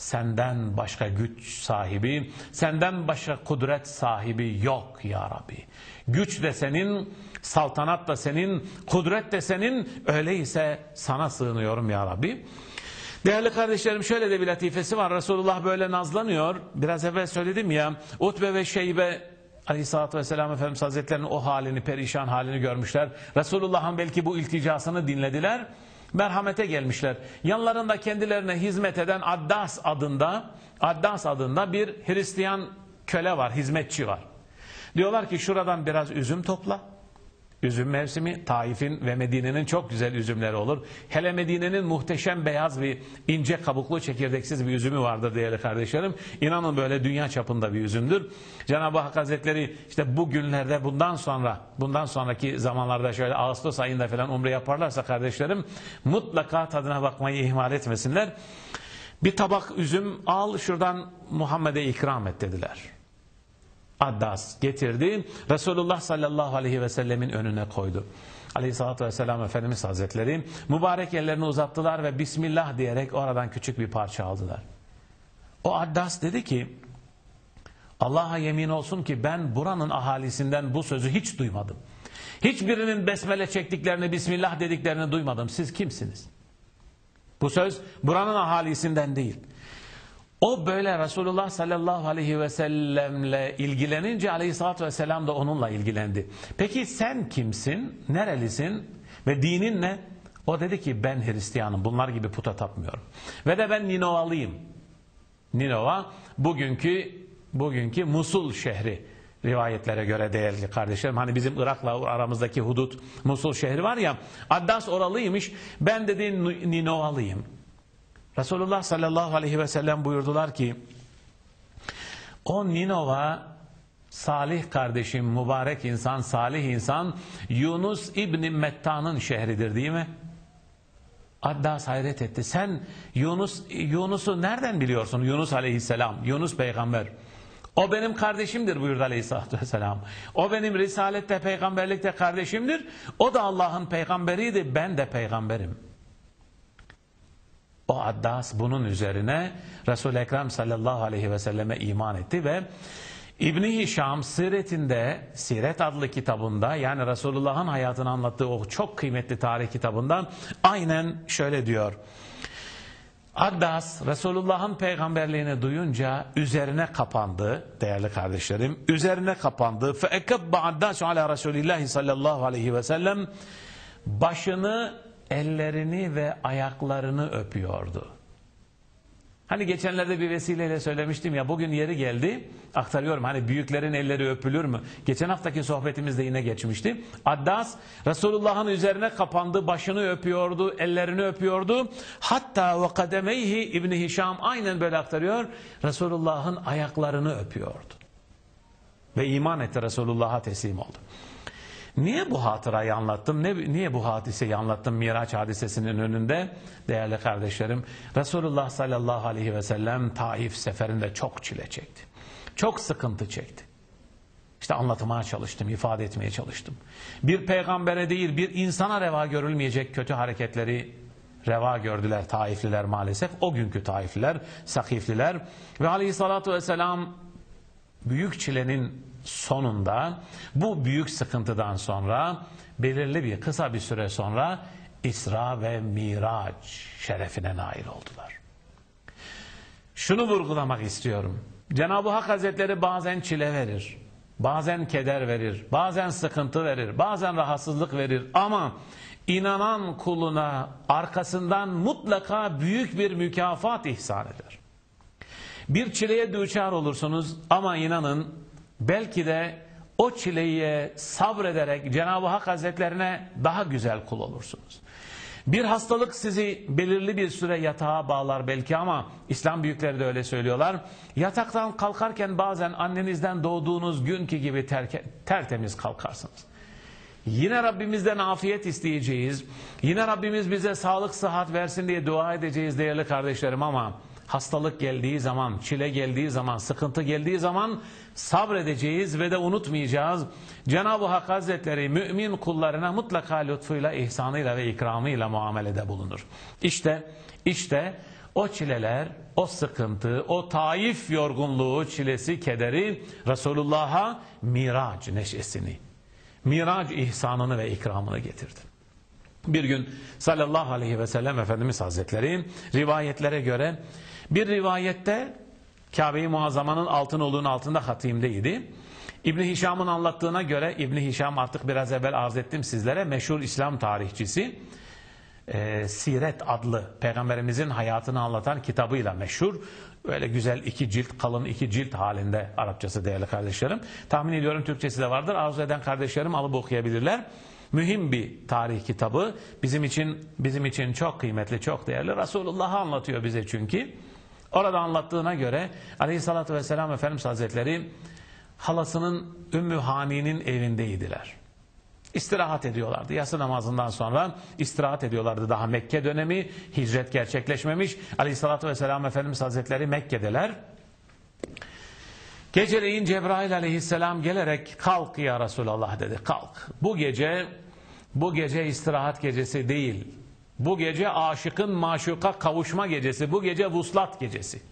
Senden başka güç sahibi, senden başka kudret sahibi yok ya Rabbi. Güç de senin, saltanat da senin, kudret de senin, öyleyse sana sığınıyorum ya Rabbi. Değerli kardeşlerim şöyle de bir latifesi var. Resulullah böyle nazlanıyor. Biraz evvel söyledim ya. Utbe ve Şeybe Aleyhisselatü Vesselam Efendimiz Hazretleri'nin o halini, perişan halini görmüşler. Resulullah'ın belki bu ilticasını dinlediler merhamete gelmişler. Yanlarında kendilerine hizmet eden Addas adında Addas adında bir Hristiyan köle var, hizmetçi var. Diyorlar ki şuradan biraz üzüm topla. Üzüm mevsimi Taif'in ve Medine'nin çok güzel üzümleri olur. Hele Medine'nin muhteşem beyaz bir ince kabuklu çekirdeksiz bir üzümü vardır değerli kardeşlerim. İnanın böyle dünya çapında bir üzümdür. Cenab-ı Hak Hazretleri işte bu günlerde bundan sonra bundan sonraki zamanlarda şöyle Ağustos ayında falan umre yaparlarsa kardeşlerim mutlaka tadına bakmayı ihmal etmesinler. Bir tabak üzüm al şuradan Muhammed'e ikram et dediler. Addas getirdi. Resulullah sallallahu aleyhi ve sellemin önüne koydu. Aleyhissalatü vesselam Efendimiz Hazretleri mübarek ellerini uzattılar ve Bismillah diyerek oradan küçük bir parça aldılar. O Addas dedi ki Allah'a yemin olsun ki ben buranın ahalisinden bu sözü hiç duymadım. Hiçbirinin besmele çektiklerini, Bismillah dediklerini duymadım. Siz kimsiniz? Bu söz buranın ahalisinden değil. O böyle Resulullah sallallahu aleyhi ve sellemle ilgilenince aleyhissalatü vesselam da onunla ilgilendi. Peki sen kimsin? Nerelisin? Ve dinin ne? O dedi ki ben Hristiyanım. Bunlar gibi puta tapmıyorum. Ve de ben Ninovalıyım. Ninova bugünkü bugünkü Musul şehri rivayetlere göre değerli kardeşlerim. Hani bizim Irak'la aramızdaki hudut Musul şehri var ya. Addas oralıymış. Ben dedi Ninovalıyım. Resulullah sallallahu aleyhi ve sellem buyurdular ki o Ninova salih kardeşim, mübarek insan, salih insan Yunus İbni Metta'nın şehridir değil mi? Addas hayret etti. Sen Yunus Yunus'u nereden biliyorsun? Yunus aleyhisselam, Yunus peygamber. O benim kardeşimdir buyurdu aleyhissalatü vesselam. O benim risalette, peygamberlikte kardeşimdir. O da Allah'ın peygamberiydi. Ben de peygamberim. O Addas bunun üzerine Resul-i Ekrem sallallahu aleyhi ve selleme iman etti ve İbni Hişam Siret'inde, Siret adlı kitabında yani Resulullah'ın hayatını anlattığı o çok kıymetli tarih kitabından aynen şöyle diyor. Addas Resulullah'ın peygamberliğini duyunca üzerine kapandı değerli kardeşlerim. Üzerine kapandı. Fekebba Addas ala Resulillahi sallallahu aleyhi ve sellem başını ellerini ve ayaklarını öpüyordu. Hani geçenlerde bir vesileyle söylemiştim ya bugün yeri geldi aktarıyorum hani büyüklerin elleri öpülür mü? Geçen haftaki sohbetimizde yine geçmişti. Addas Resulullah'ın üzerine kapandı başını öpüyordu ellerini öpüyordu. Hatta ve kademeyhi İbni Hişam aynen böyle aktarıyor. Resulullah'ın ayaklarını öpüyordu. Ve iman etti Resulullah'a teslim oldu. Niye bu hatırayı anlattım? Ne, niye bu hadiseyi anlattım Miraç hadisesinin önünde? Değerli kardeşlerim, Resulullah sallallahu aleyhi ve sellem Taif seferinde çok çile çekti. Çok sıkıntı çekti. İşte anlatmaya çalıştım, ifade etmeye çalıştım. Bir peygambere değil, bir insana reva görülmeyecek kötü hareketleri reva gördüler Taifliler maalesef. O günkü Taifliler, Sakifliler ve aleyhissalatu vesselam büyük çilenin sonunda bu büyük sıkıntıdan sonra belirli bir kısa bir süre sonra İsra ve Miraç şerefine nail oldular. Şunu vurgulamak istiyorum. Cenab-ı Hak Hazretleri bazen çile verir, bazen keder verir, bazen sıkıntı verir, bazen rahatsızlık verir ama inanan kuluna arkasından mutlaka büyük bir mükafat ihsan eder. Bir çileye düçar olursunuz ama inanın belki de o çileyi sabrederek Cenab-ı Hak Hazretlerine daha güzel kul olursunuz. Bir hastalık sizi belirli bir süre yatağa bağlar belki ama İslam büyükleri de öyle söylüyorlar. Yataktan kalkarken bazen annenizden doğduğunuz günkü gibi terke, tertemiz kalkarsınız. Yine Rabbimizden afiyet isteyeceğiz. Yine Rabbimiz bize sağlık sıhhat versin diye dua edeceğiz değerli kardeşlerim ama hastalık geldiği zaman, çile geldiği zaman, sıkıntı geldiği zaman sabredeceğiz ve de unutmayacağız. Cenab-ı Hak Hazretleri mümin kullarına mutlaka lütfuyla, ihsanıyla ve ikramıyla muamelede bulunur. İşte, işte o çileler, o sıkıntı, o taif yorgunluğu, çilesi, kederi Resulullah'a miraç neşesini, miraç ihsanını ve ikramını getirdi. Bir gün sallallahu aleyhi ve sellem Efendimiz Hazretleri rivayetlere göre bir rivayette Kabe-i Muazzama'nın altın olduğunun altında hatimdeydi. İbni Hişam'ın anlattığına göre İbni Hişam artık biraz evvel arz ettim sizlere meşhur İslam tarihçisi e, Siret adlı peygamberimizin hayatını anlatan kitabıyla meşhur. Öyle güzel iki cilt kalın iki cilt halinde Arapçası değerli kardeşlerim. Tahmin ediyorum Türkçesi de vardır. Arzu eden kardeşlerim alıp okuyabilirler. Mühim bir tarih kitabı. Bizim için bizim için çok kıymetli, çok değerli. Resulullah'ı anlatıyor bize çünkü. Orada anlattığına göre aleyhissalatü vesselam Efendimiz Hazretleri halasının Ümmü Hani'nin evindeydiler. İstirahat ediyorlardı. Yatsı namazından sonra istirahat ediyorlardı. Daha Mekke dönemi, hicret gerçekleşmemiş. Aleyhissalatü vesselam Efendimiz Hazretleri Mekke'deler. Geceleyin Cebrail aleyhisselam gelerek kalk ya Resulallah dedi. Kalk. Bu gece bu gece istirahat gecesi değil. Bu gece aşıkın maşuka kavuşma gecesi. Bu gece vuslat gecesi.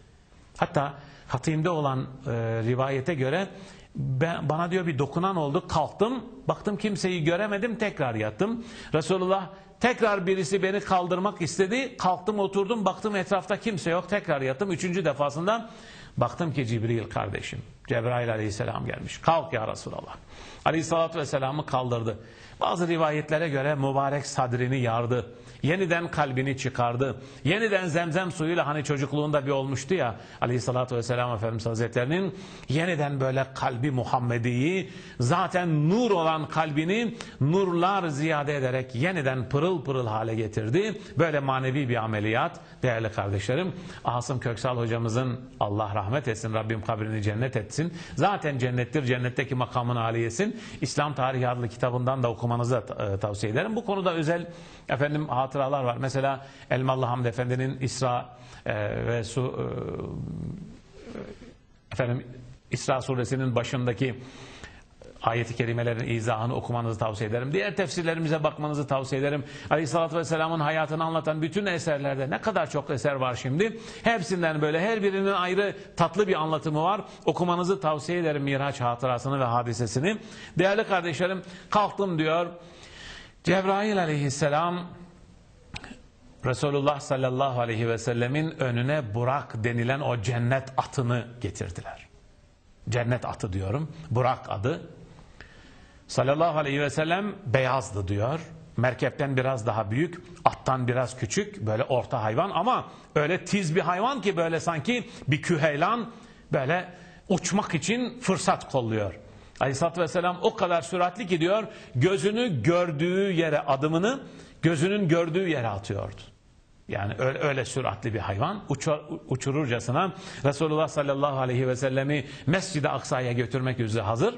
Hatta Hatim'de olan e, rivayete göre ben, bana diyor bir dokunan oldu. Kalktım. Baktım kimseyi göremedim. Tekrar yattım. Resulullah tekrar birisi beni kaldırmak istedi. Kalktım oturdum. Baktım etrafta kimse yok. Tekrar yattım. Üçüncü defasında baktım ki Cibril kardeşim. Cebrail aleyhisselam gelmiş. Kalk ya Resulallah. Aleyhissalatü vesselam'ı kaldırdı. Bazı rivayetlere göre mübarek sadrini yardı. Yeniden kalbini çıkardı. Yeniden zemzem suyuyla hani çocukluğunda bir olmuştu ya aleyhissalatü vesselam Efendimiz Hazretlerinin yeniden böyle kalbi Muhammedi'yi zaten nur olan kalbini nurlar ziyade ederek yeniden pırıl pırıl hale getirdi. Böyle manevi bir ameliyat değerli kardeşlerim. Asım Köksal hocamızın Allah rahmet etsin Rabbim kabrini cennet etsin. Zaten cennettir cennetteki makamını aliyesin. İslam Tarihi adlı kitabından da okumanızı e, tavsiye ederim. Bu konuda özel efendim hatıralar var. Mesela Elmalı Hamdi Efendi'nin İsra e, ve su e, efendim İsra suresinin başındaki ayeti kerimelerin izahını okumanızı tavsiye ederim. Diğer tefsirlerimize bakmanızı tavsiye ederim. Aleyhissalatü Vesselam'ın hayatını anlatan bütün eserlerde ne kadar çok eser var şimdi. Hepsinden böyle her birinin ayrı tatlı bir anlatımı var. Okumanızı tavsiye ederim Miraç hatırasını ve hadisesini. Değerli kardeşlerim kalktım diyor. Cebrail aleyhisselam Resulullah sallallahu aleyhi ve sellemin önüne Burak denilen o cennet atını getirdiler. Cennet atı diyorum. Burak adı. Sallallahu aleyhi ve sellem beyazdı diyor. Merkepten biraz daha büyük, attan biraz küçük, böyle orta hayvan ama öyle tiz bir hayvan ki böyle sanki bir küheylan böyle uçmak için fırsat kolluyor. Aleyhisselatü Vesselam o kadar süratli ki diyor gözünü gördüğü yere adımını gözünün gördüğü yere atıyordu. Yani öyle, öyle süratli bir hayvan uçur, uçururcasına Resulullah sallallahu aleyhi ve sellemi Mescid-i Aksa'ya götürmek üzere hazır.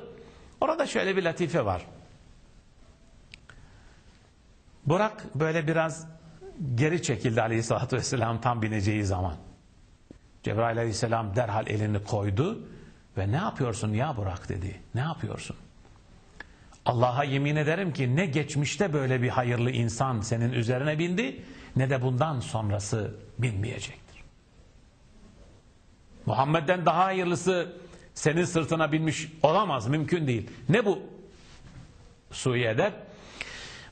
Orada şöyle bir latife var. Burak böyle biraz geri çekildi aleyhissalatü vesselam tam bineceği zaman. Cebrail aleyhisselam derhal elini koydu ve ne yapıyorsun ya Burak dedi. Ne yapıyorsun? Allah'a yemin ederim ki ne geçmişte böyle bir hayırlı insan senin üzerine bindi ne de bundan sonrası binmeyecektir. Muhammed'den daha hayırlısı senin sırtına binmiş olamaz, mümkün değil. Ne bu sui edep?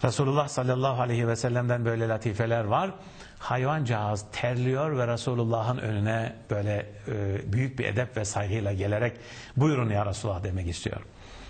Resulullah sallallahu aleyhi ve sellem'den böyle latifeler var. Hayvancağız terliyor ve Resulullah'ın önüne böyle e, büyük bir edep ve saygıyla gelerek buyurun ya Resulullah demek istiyor.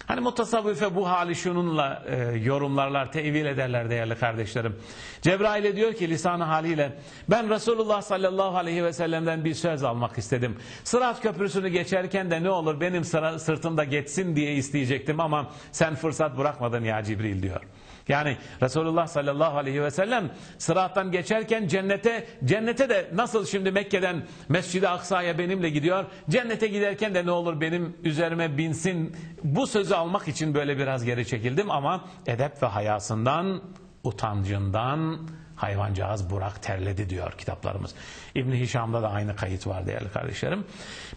Hani mutasavvife bu hali şununla e, yorumlarlar, tevil ederler değerli kardeşlerim. Cebrail'e diyor ki lisanı haliyle ben Resulullah sallallahu aleyhi ve sellem'den bir söz almak istedim. Sırat köprüsünü geçerken de ne olur benim sıra, sırtımda geçsin diye isteyecektim ama sen fırsat bırakmadın ya Cibril diyor. Yani Resulullah sallallahu aleyhi ve sellem sırattan geçerken cennete cennete de nasıl şimdi Mekke'den Mescid-i Aksa'ya benimle gidiyor. Cennete giderken de ne olur benim üzerime binsin. Bu sözü almak için böyle biraz geri çekildim ama edep ve hayasından, utancından hayvancağız Burak terledi diyor kitaplarımız. İbn Hişam'da da aynı kayıt var değerli kardeşlerim.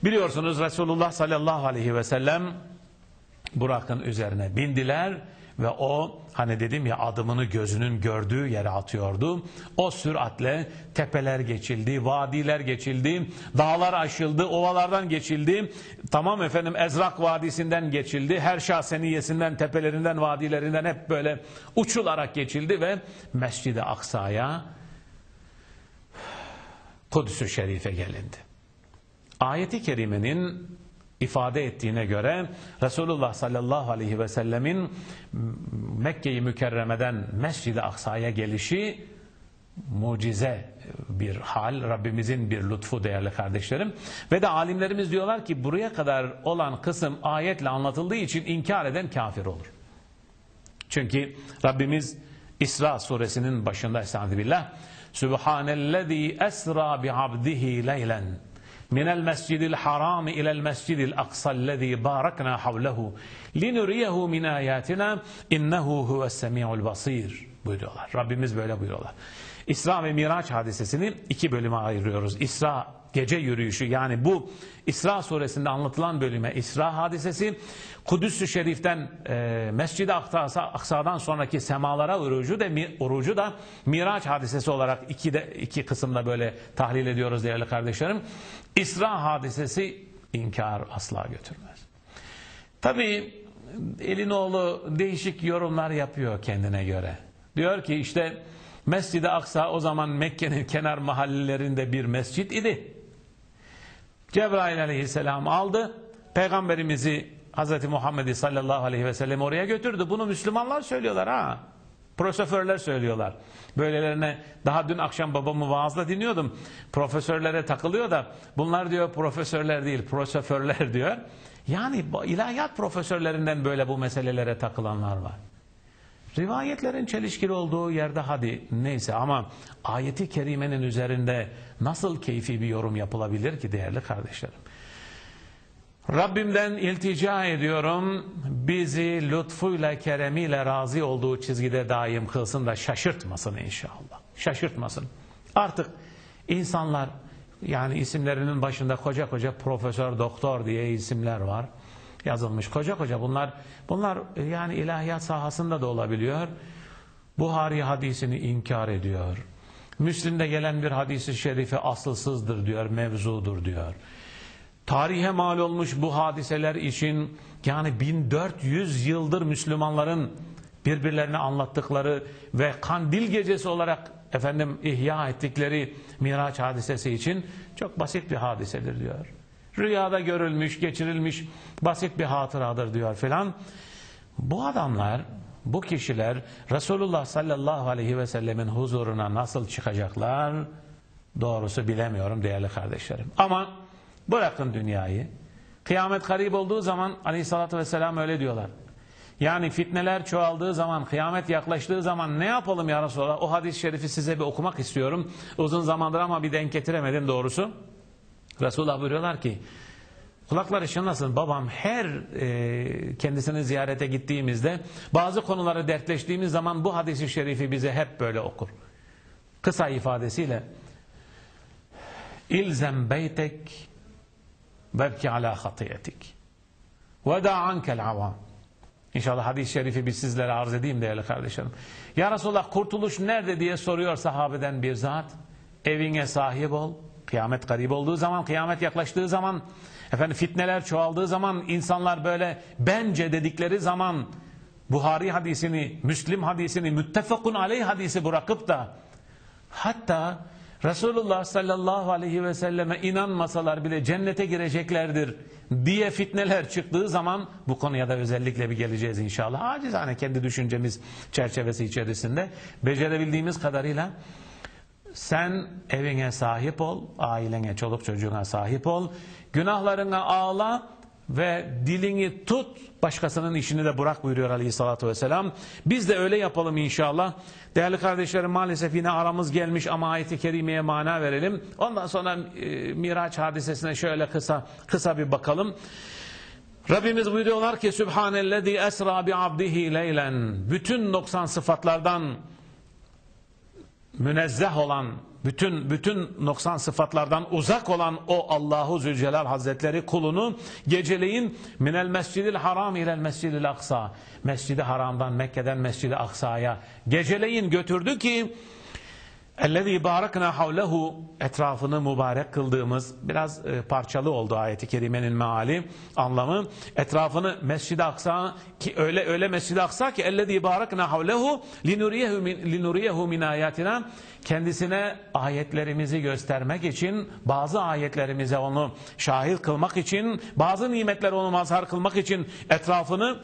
Biliyorsunuz Resulullah sallallahu aleyhi ve sellem Burak'ın üzerine bindiler ve o hani dedim ya adımını gözünün gördüğü yere atıyordu. O süratle tepeler geçildi, vadiler geçildi, dağlar aşıldı, ovalardan geçildi. Tamam efendim Ezrak Vadisi'nden geçildi. Her Şahseniyesinden, tepelerinden, vadilerinden hep böyle uçularak geçildi ve Mescid-i Aksa'ya Kudüs-ü Şerif'e gelindi. Ayeti kerimenin ifade ettiğine göre Resulullah sallallahu aleyhi ve sellemin Mekke-i Mükerreme'den Mescid-i Aksa'ya gelişi mucize bir hal, Rabbimizin bir lütfu değerli kardeşlerim. Ve de alimlerimiz diyorlar ki buraya kadar olan kısım ayetle anlatıldığı için inkar eden kafir olur. Çünkü Rabbimiz İsra suresinin başında Estağfirullah Sübhanellezî esra bi abdihi leylen من المسجد الحرام إلى المسجد الأقصى الذي باركنا حوله لنريه من آياتنا إنه هو السميع البصير buyuruyorlar. Rabbimiz böyle buyuruyorlar. İsra ve Miraç hadisesini iki bölüme ayırıyoruz. İsra gece yürüyüşü yani bu İsra suresinde anlatılan bölüme İsra hadisesi Kudüs-ü Şerif'ten e, Mescid-i Aksa, Aksa'dan sonraki semalara urucu da urucu da Miraç hadisesi olarak iki de iki kısımda böyle tahlil ediyoruz değerli kardeşlerim. İsra hadisesi inkar asla götürmez. Tabii Elinoğlu değişik yorumlar yapıyor kendine göre. Diyor ki işte Mescid-i Aksa o zaman Mekke'nin kenar mahallelerinde bir mescit idi. Cebrail aleyhisselam aldı. Peygamberimizi Hz. Muhammed'i sallallahu aleyhi ve sellem oraya götürdü. Bunu Müslümanlar söylüyorlar ha. Profesörler söylüyorlar. Böylelerine daha dün akşam babamı vaazla dinliyordum. Profesörlere takılıyor da bunlar diyor profesörler değil proseförler diyor. Yani ilahiyat profesörlerinden böyle bu meselelere takılanlar var. Rivayetlerin çelişkili olduğu yerde hadi neyse ama ayeti kerimenin üzerinde nasıl keyfi bir yorum yapılabilir ki değerli kardeşlerim? Rabbimden iltica ediyorum bizi lütfuyla keremiyle razı olduğu çizgide daim kılsın da şaşırtmasın inşallah. Şaşırtmasın. Artık insanlar yani isimlerinin başında koca koca profesör, doktor diye isimler var. Yazılmış koca koca bunlar bunlar yani ilahiyat sahasında da olabiliyor. Buhari hadisini inkar ediyor. Müslim'de gelen bir hadisi şerifi asılsızdır diyor, mevzudur diyor. Tarihe mal olmuş bu hadiseler için yani 1400 yıldır Müslümanların birbirlerine anlattıkları ve kandil gecesi olarak efendim ihya ettikleri Miraç hadisesi için çok basit bir hadisedir diyor. Rüyada görülmüş, geçirilmiş basit bir hatıradır diyor filan. Bu adamlar, bu kişiler Resulullah sallallahu aleyhi ve sellemin huzuruna nasıl çıkacaklar? Doğrusu bilemiyorum değerli kardeşlerim. Ama bırakın dünyayı. Kıyamet garip olduğu zaman aleyhissalatü vesselam öyle diyorlar. Yani fitneler çoğaldığı zaman, kıyamet yaklaştığı zaman ne yapalım ya Resulallah? O hadis-i şerifi size bir okumak istiyorum. Uzun zamandır ama bir denk getiremedim doğrusu. Resulullah buyuruyorlar ki, kulakları çınlasın babam her e, kendisini ziyarete gittiğimizde bazı konuları dertleştiğimiz zaman bu hadisi şerifi bize hep böyle okur. Kısa ifadesiyle İlzem beytek vebki ala hatiyetik ve da ankel avam İnşallah hadis-i şerifi bir sizlere arz edeyim değerli kardeşlerim. Ya Resulallah kurtuluş nerede diye soruyor sahabeden bir zat. Evine sahip ol. Kıyamet garip olduğu zaman, kıyamet yaklaştığı zaman, efendim fitneler çoğaldığı zaman, insanlar böyle bence dedikleri zaman Buhari hadisini, Müslim hadisini, müttefakun aleyh hadisi bırakıp da hatta Resulullah sallallahu aleyhi ve selleme inanmasalar bile cennete gireceklerdir diye fitneler çıktığı zaman bu konuya da özellikle bir geleceğiz inşallah. Acizane kendi düşüncemiz çerçevesi içerisinde becerebildiğimiz kadarıyla sen evine sahip ol, ailene, çoluk çocuğuna sahip ol, günahlarına ağla ve dilini tut, başkasının işini de bırak buyuruyor aleyhissalatü vesselam. Biz de öyle yapalım inşallah. Değerli kardeşlerim maalesef yine aramız gelmiş ama ayeti kerimeye mana verelim. Ondan sonra e, Miraç hadisesine şöyle kısa kısa bir bakalım. Rabbimiz buyuruyorlar ki Sübhanellezi esra bi abdihi leylen. Bütün 90 sıfatlardan münezzeh olan, bütün bütün noksan sıfatlardan uzak olan o Allahu Zülcelal Hazretleri kulunu geceleyin minel mescidil haram ilel mescidil aksa mescidi haramdan Mekke'den mescidi aksaya geceleyin götürdü ki اَلَّذ۪ي بَارَكْنَا حَوْلَهُ Etrafını mübarek kıldığımız, biraz e, parçalı oldu ayeti kerimenin meali, anlamı. Etrafını Mescid-i Aksa, ki öyle öyle Mescid-i Aksa ki اَلَّذ۪ي بَارَكْنَا حَوْلَهُ لِنُرِيَهُ مِنْ آيَاتِنَا Kendisine ayetlerimizi göstermek için, bazı ayetlerimize onu şahit kılmak için, bazı nimetleri onu mazhar kılmak için etrafını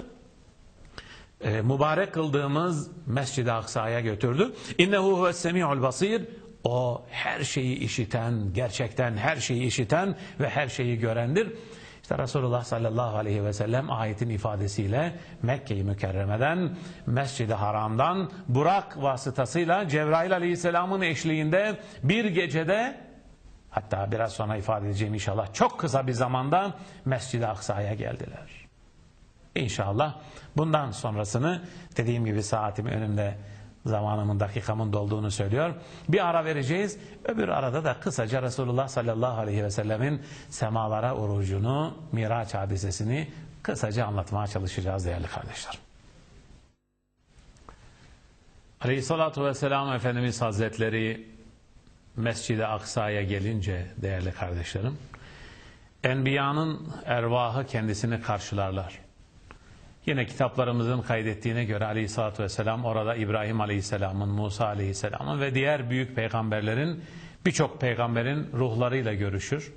e, mübarek kıldığımız Mescid-i Aksa'ya götürdü. İnnehu huves semi'ul basir. O her şeyi işiten, gerçekten her şeyi işiten ve her şeyi görendir. İşte Resulullah sallallahu aleyhi ve sellem ayetin ifadesiyle Mekke-i Mükerreme'den, Mescid-i Haram'dan, Burak vasıtasıyla Cebrail aleyhisselamın eşliğinde bir gecede hatta biraz sonra ifade edeceğim inşallah çok kısa bir zamanda Mescid-i Aksa'ya geldiler. İnşallah bundan sonrasını dediğim gibi saatim önümde zamanımın dakikamın dolduğunu söylüyor. Bir ara vereceğiz. Öbür arada da kısaca Resulullah sallallahu aleyhi ve sellemin semalara orucunu, Miraç hadisesini kısaca anlatmaya çalışacağız değerli kardeşler. Aleyhissalatu vesselam Efendimiz Hazretleri Mescid-i Aksa'ya gelince değerli kardeşlerim, Enbiya'nın ervahı kendisini karşılarlar. Yine kitaplarımızın kaydettiğine göre aleyhissalatü vesselam orada İbrahim aleyhisselamın, Musa aleyhisselamın ve diğer büyük peygamberlerin, birçok peygamberin ruhlarıyla görüşür.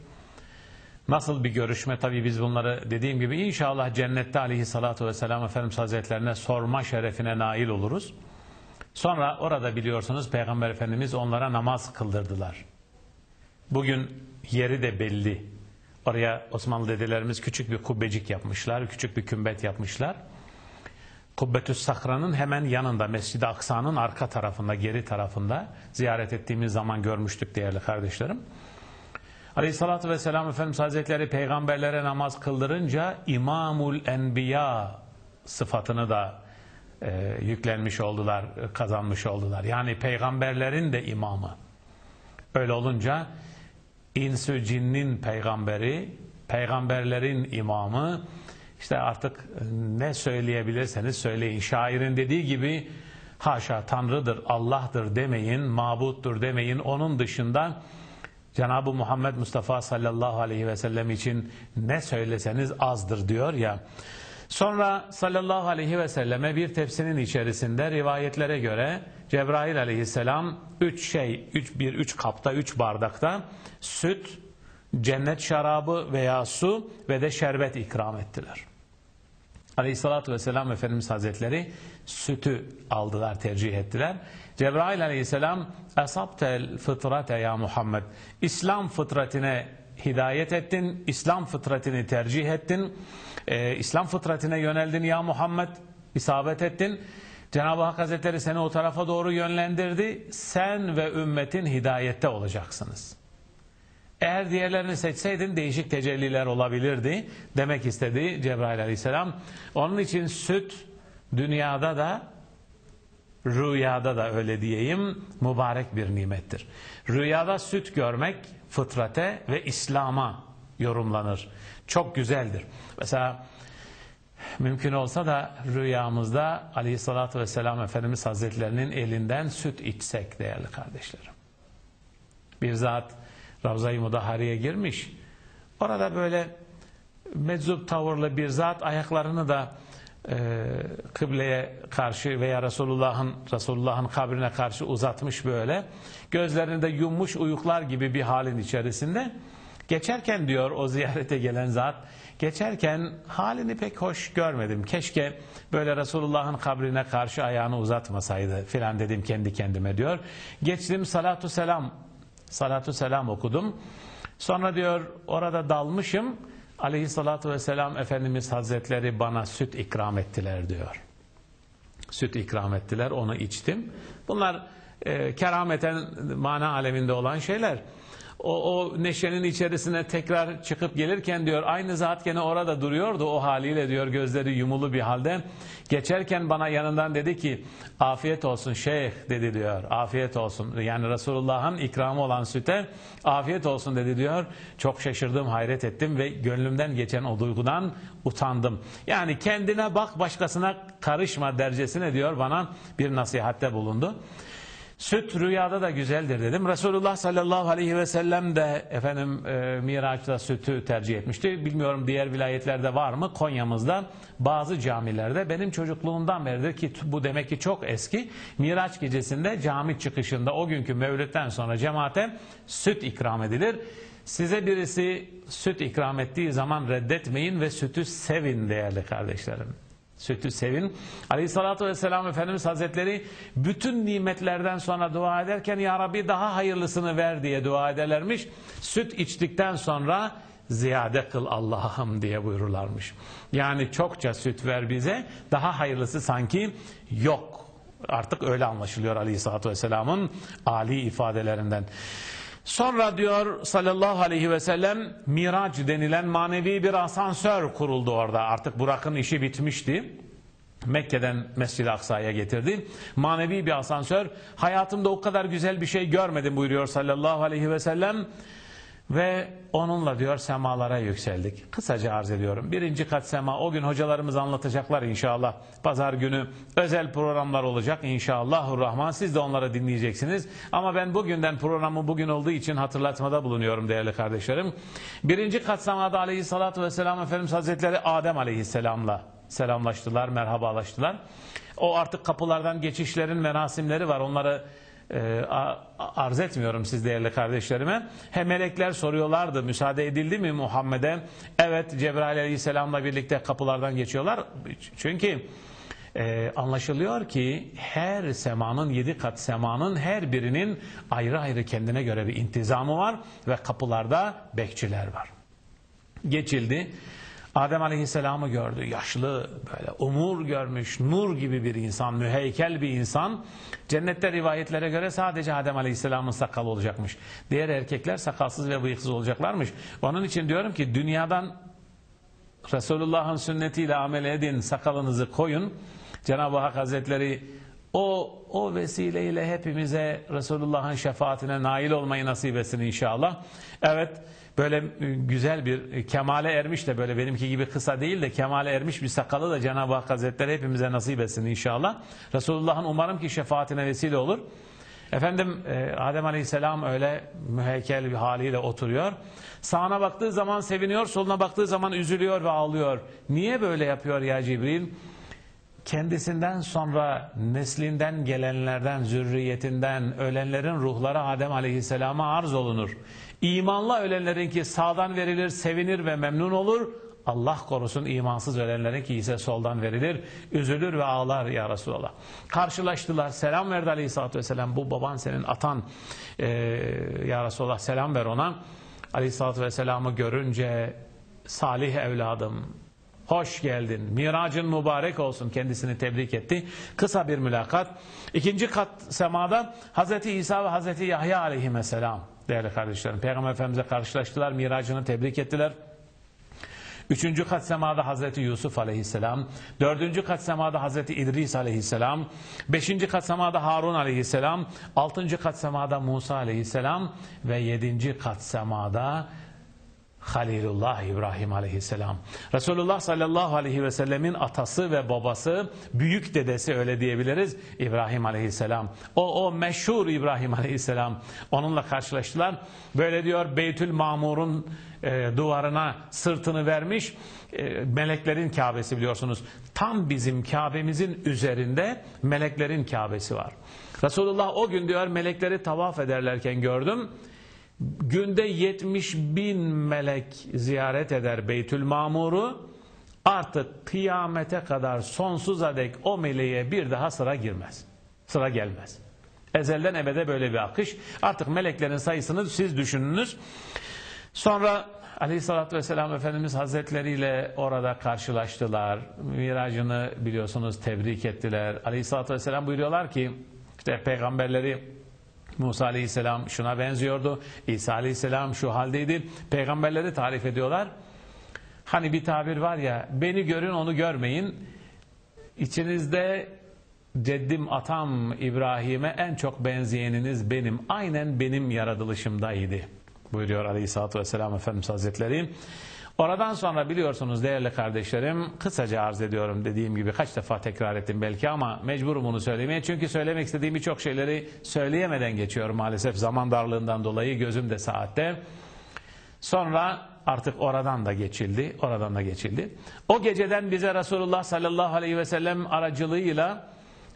Nasıl bir görüşme? Tabii biz bunları dediğim gibi inşallah cennette aleyhissalatü vesselam Efendimiz Hazretlerine sorma şerefine nail oluruz. Sonra orada biliyorsunuz Peygamber Efendimiz onlara namaz kıldırdılar. Bugün yeri de belli. Oraya Osmanlı dedelerimiz küçük bir kubbecik yapmışlar, küçük bir kümbet yapmışlar. Kubbetüs Sakra'nın hemen yanında, Mescid-i Aksa'nın arka tarafında, geri tarafında ziyaret ettiğimiz zaman görmüştük değerli kardeşlerim. Aleyhissalatü vesselam Efendimiz Hazretleri peygamberlere namaz kıldırınca İmamul Enbiya sıfatını da e, yüklenmiş oldular, kazanmış oldular. Yani peygamberlerin de imamı. Öyle olunca insü cinnin peygamberi, peygamberlerin imamı, işte artık ne söyleyebilirseniz söyleyin. Şairin dediği gibi haşa Tanrı'dır, Allah'tır demeyin, mabuttur demeyin. Onun dışında Cenab-ı Muhammed Mustafa sallallahu aleyhi ve sellem için ne söyleseniz azdır diyor ya. Sonra sallallahu aleyhi ve selleme bir tepsinin içerisinde rivayetlere göre Cebrail aleyhisselam üç şey, üç, bir üç kapta, üç bardakta süt, cennet şarabı veya su ve de şerbet ikram ettiler. Aleyhissalatü vesselam Efendimiz Hazretleri sütü aldılar, tercih ettiler. Cebrail aleyhisselam Esabtel fıtrate ya Muhammed İslam fıtratine hidayet ettin, İslam fıtratini tercih ettin, ee, İslam fıtratine yöneldin ya Muhammed, isabet ettin. Cenab-ı Hak Hazretleri seni o tarafa doğru yönlendirdi. Sen ve ümmetin hidayette olacaksınız. Eğer diğerlerini seçseydin değişik tecelliler olabilirdi. Demek istedi Cebrail aleyhisselam. Onun için süt dünyada da rüyada da öyle diyeyim mübarek bir nimettir. Rüyada süt görmek fıtrate ve İslam'a yorumlanır. Çok güzeldir. Mesela mümkün olsa da rüyamızda aleyhissalatü vesselam Efendimiz Hazretlerinin elinden süt içsek değerli kardeşlerim. Bir zat Ravza-i Mudahari'ye girmiş. Orada böyle meczup tavırlı bir zat ayaklarını da e, kıbleye karşı veya Resulullah'ın Resulullah'ın kabrine karşı uzatmış böyle. Gözlerini de yummuş uyuklar gibi bir halin içerisinde. Geçerken diyor o ziyarete gelen zat, geçerken halini pek hoş görmedim. Keşke böyle Resulullah'ın kabrine karşı ayağını uzatmasaydı filan dedim kendi kendime diyor. Geçtim salatu selam, salatu selam okudum. Sonra diyor orada dalmışım. Aleyhissalatu vesselam Efendimiz Hazretleri bana süt ikram ettiler diyor. Süt ikram ettiler, onu içtim. Bunlar e, kerameten mana aleminde olan şeyler o, o neşenin içerisine tekrar çıkıp gelirken diyor aynı zat gene orada duruyordu o haliyle diyor gözleri yumulu bir halde. Geçerken bana yanından dedi ki afiyet olsun şeyh dedi diyor afiyet olsun yani Resulullah'ın ikramı olan süte afiyet olsun dedi diyor. Çok şaşırdım hayret ettim ve gönlümden geçen o duygudan utandım. Yani kendine bak başkasına karışma dercesine diyor bana bir nasihatte bulundu. Süt rüyada da güzeldir dedim. Resulullah sallallahu aleyhi ve sellem de efendim e, Miraç'ta sütü tercih etmişti. Bilmiyorum diğer vilayetlerde var mı? Konya'mızda bazı camilerde benim çocukluğumdan beridir ki bu demek ki çok eski. Miraç gecesinde cami çıkışında o günkü mevlütten sonra cemaate süt ikram edilir. Size birisi süt ikram ettiği zaman reddetmeyin ve sütü sevin değerli kardeşlerim. Sütü sevin. Aleyhissalatü vesselam Efendimiz Hazretleri bütün nimetlerden sonra dua ederken Ya Rabbi daha hayırlısını ver diye dua ederlermiş. Süt içtikten sonra ziyade kıl Allah'ım diye buyururlarmış. Yani çokça süt ver bize daha hayırlısı sanki yok. Artık öyle anlaşılıyor Aleyhissalatü vesselamın Ali ifadelerinden. Sonra diyor sallallahu aleyhi ve sellem Miraç denilen manevi bir asansör kuruldu orada. Artık Burak'ın işi bitmişti. Mekke'den Mescid-i Aksa'ya getirdi. Manevi bir asansör. Hayatımda o kadar güzel bir şey görmedim buyuruyor sallallahu aleyhi ve sellem. Ve onunla diyor semalara yükseldik. Kısaca arz ediyorum. Birinci kat sema o gün hocalarımız anlatacaklar inşallah. Pazar günü özel programlar olacak inşallahurrahman. Siz de onları dinleyeceksiniz. Ama ben bugünden programı bugün olduğu için hatırlatmada bulunuyorum değerli kardeşlerim. Birinci kat semada aleyhissalatü vesselam Efendimiz Hazretleri Adem aleyhisselamla selamlaştılar, merhabalaştılar. O artık kapılardan geçişlerin merasimleri var. Onları e, arz etmiyorum siz değerli kardeşlerime. Hem melekler soruyorlardı müsaade edildi mi Muhammed'e? Evet Cebrail aleyhisselamla birlikte kapılardan geçiyorlar. Çünkü e, anlaşılıyor ki her semanın yedi kat semanın her birinin ayrı ayrı kendine göre bir intizamı var ve kapılarda bekçiler var. Geçildi. Adem Aleyhisselam'ı gördü. Yaşlı, böyle umur görmüş, nur gibi bir insan, müheykel bir insan. Cennette rivayetlere göre sadece Adem Aleyhisselam'ın sakalı olacakmış. Diğer erkekler sakalsız ve bıyıksız olacaklarmış. Onun için diyorum ki dünyadan Resulullah'ın sünnetiyle amel edin, sakalınızı koyun. Cenab-ı Hak Hazretleri o, o vesileyle hepimize Resulullah'ın şefaatine nail olmayı nasip etsin inşallah. Evet, böyle e, güzel bir e, kemale ermiş de böyle benimki gibi kısa değil de kemale ermiş bir sakalı da Cenab-ı Hak Hazretleri hepimize nasip etsin inşallah. Resulullah'ın umarım ki şefaatine vesile olur. Efendim e, Adem Aleyhisselam öyle müheykel bir haliyle oturuyor. Sağına baktığı zaman seviniyor, soluna baktığı zaman üzülüyor ve ağlıyor. Niye böyle yapıyor ya Cibril? Kendisinden sonra neslinden gelenlerden, zürriyetinden ölenlerin ruhları Adem Aleyhisselam'a arz olunur. İmanla ölenlerin ki sağdan verilir, sevinir ve memnun olur. Allah korusun imansız ölenlerin ki ise soldan verilir. Üzülür ve ağlar ya Resulallah. Karşılaştılar. Selam verdi aleyhissalatü vesselam. Bu baban senin atan. Ee, ya Resulallah selam ver ona. Aleyhissalatü vesselam'ı görünce salih evladım, hoş geldin, miracın mübarek olsun kendisini tebrik etti. Kısa bir mülakat. İkinci kat semada Hazreti İsa ve Hazreti Yahya aleyhisselam değerli kardeşlerim. Peygamber Efendimiz'e karşılaştılar, miracını tebrik ettiler. Üçüncü kat semada Hazreti Yusuf aleyhisselam, dördüncü kat semada Hazreti İdris aleyhisselam, beşinci kat semada Harun aleyhisselam, altıncı kat semada Musa aleyhisselam ve yedinci kat semada Halilullah İbrahim aleyhisselam. Resulullah sallallahu aleyhi ve sellemin atası ve babası, büyük dedesi öyle diyebiliriz İbrahim aleyhisselam. O, o meşhur İbrahim aleyhisselam. Onunla karşılaştılar. Böyle diyor Beytül Mamur'un e, duvarına sırtını vermiş. E, meleklerin Kabe'si biliyorsunuz. Tam bizim Kabe'mizin üzerinde meleklerin Kabe'si var. Resulullah o gün diyor melekleri tavaf ederlerken gördüm. Günde 70 bin melek ziyaret eder Beytül Mamur'u. Artık kıyamete kadar sonsuza dek o meleğe bir daha sıra girmez. Sıra gelmez. Ezelden ebede böyle bir akış. Artık meleklerin sayısını siz düşününüz. Sonra Aleyhissalatü Vesselam Efendimiz Hazretleri ile orada karşılaştılar. Miracını biliyorsunuz tebrik ettiler. Aleyhissalatü Vesselam buyuruyorlar ki işte peygamberleri Musa Aleyhisselam şuna benziyordu. İsa Aleyhisselam şu haldeydi. Peygamberleri tarif ediyorlar. Hani bir tabir var ya beni görün onu görmeyin. İçinizde ceddim atam İbrahim'e en çok benzeyeniniz benim. Aynen benim yaratılışımdaydı. Buyuruyor Aleyhisselatü Vesselam Efendimiz Hazretleri. Oradan sonra biliyorsunuz değerli kardeşlerim kısaca arz ediyorum dediğim gibi kaç defa tekrar ettim belki ama mecburum bunu söylemeye. Çünkü söylemek istediğim birçok şeyleri söyleyemeden geçiyorum maalesef zaman darlığından dolayı gözüm de saatte. Sonra artık oradan da geçildi, oradan da geçildi. O geceden bize Resulullah sallallahu aleyhi ve sellem aracılığıyla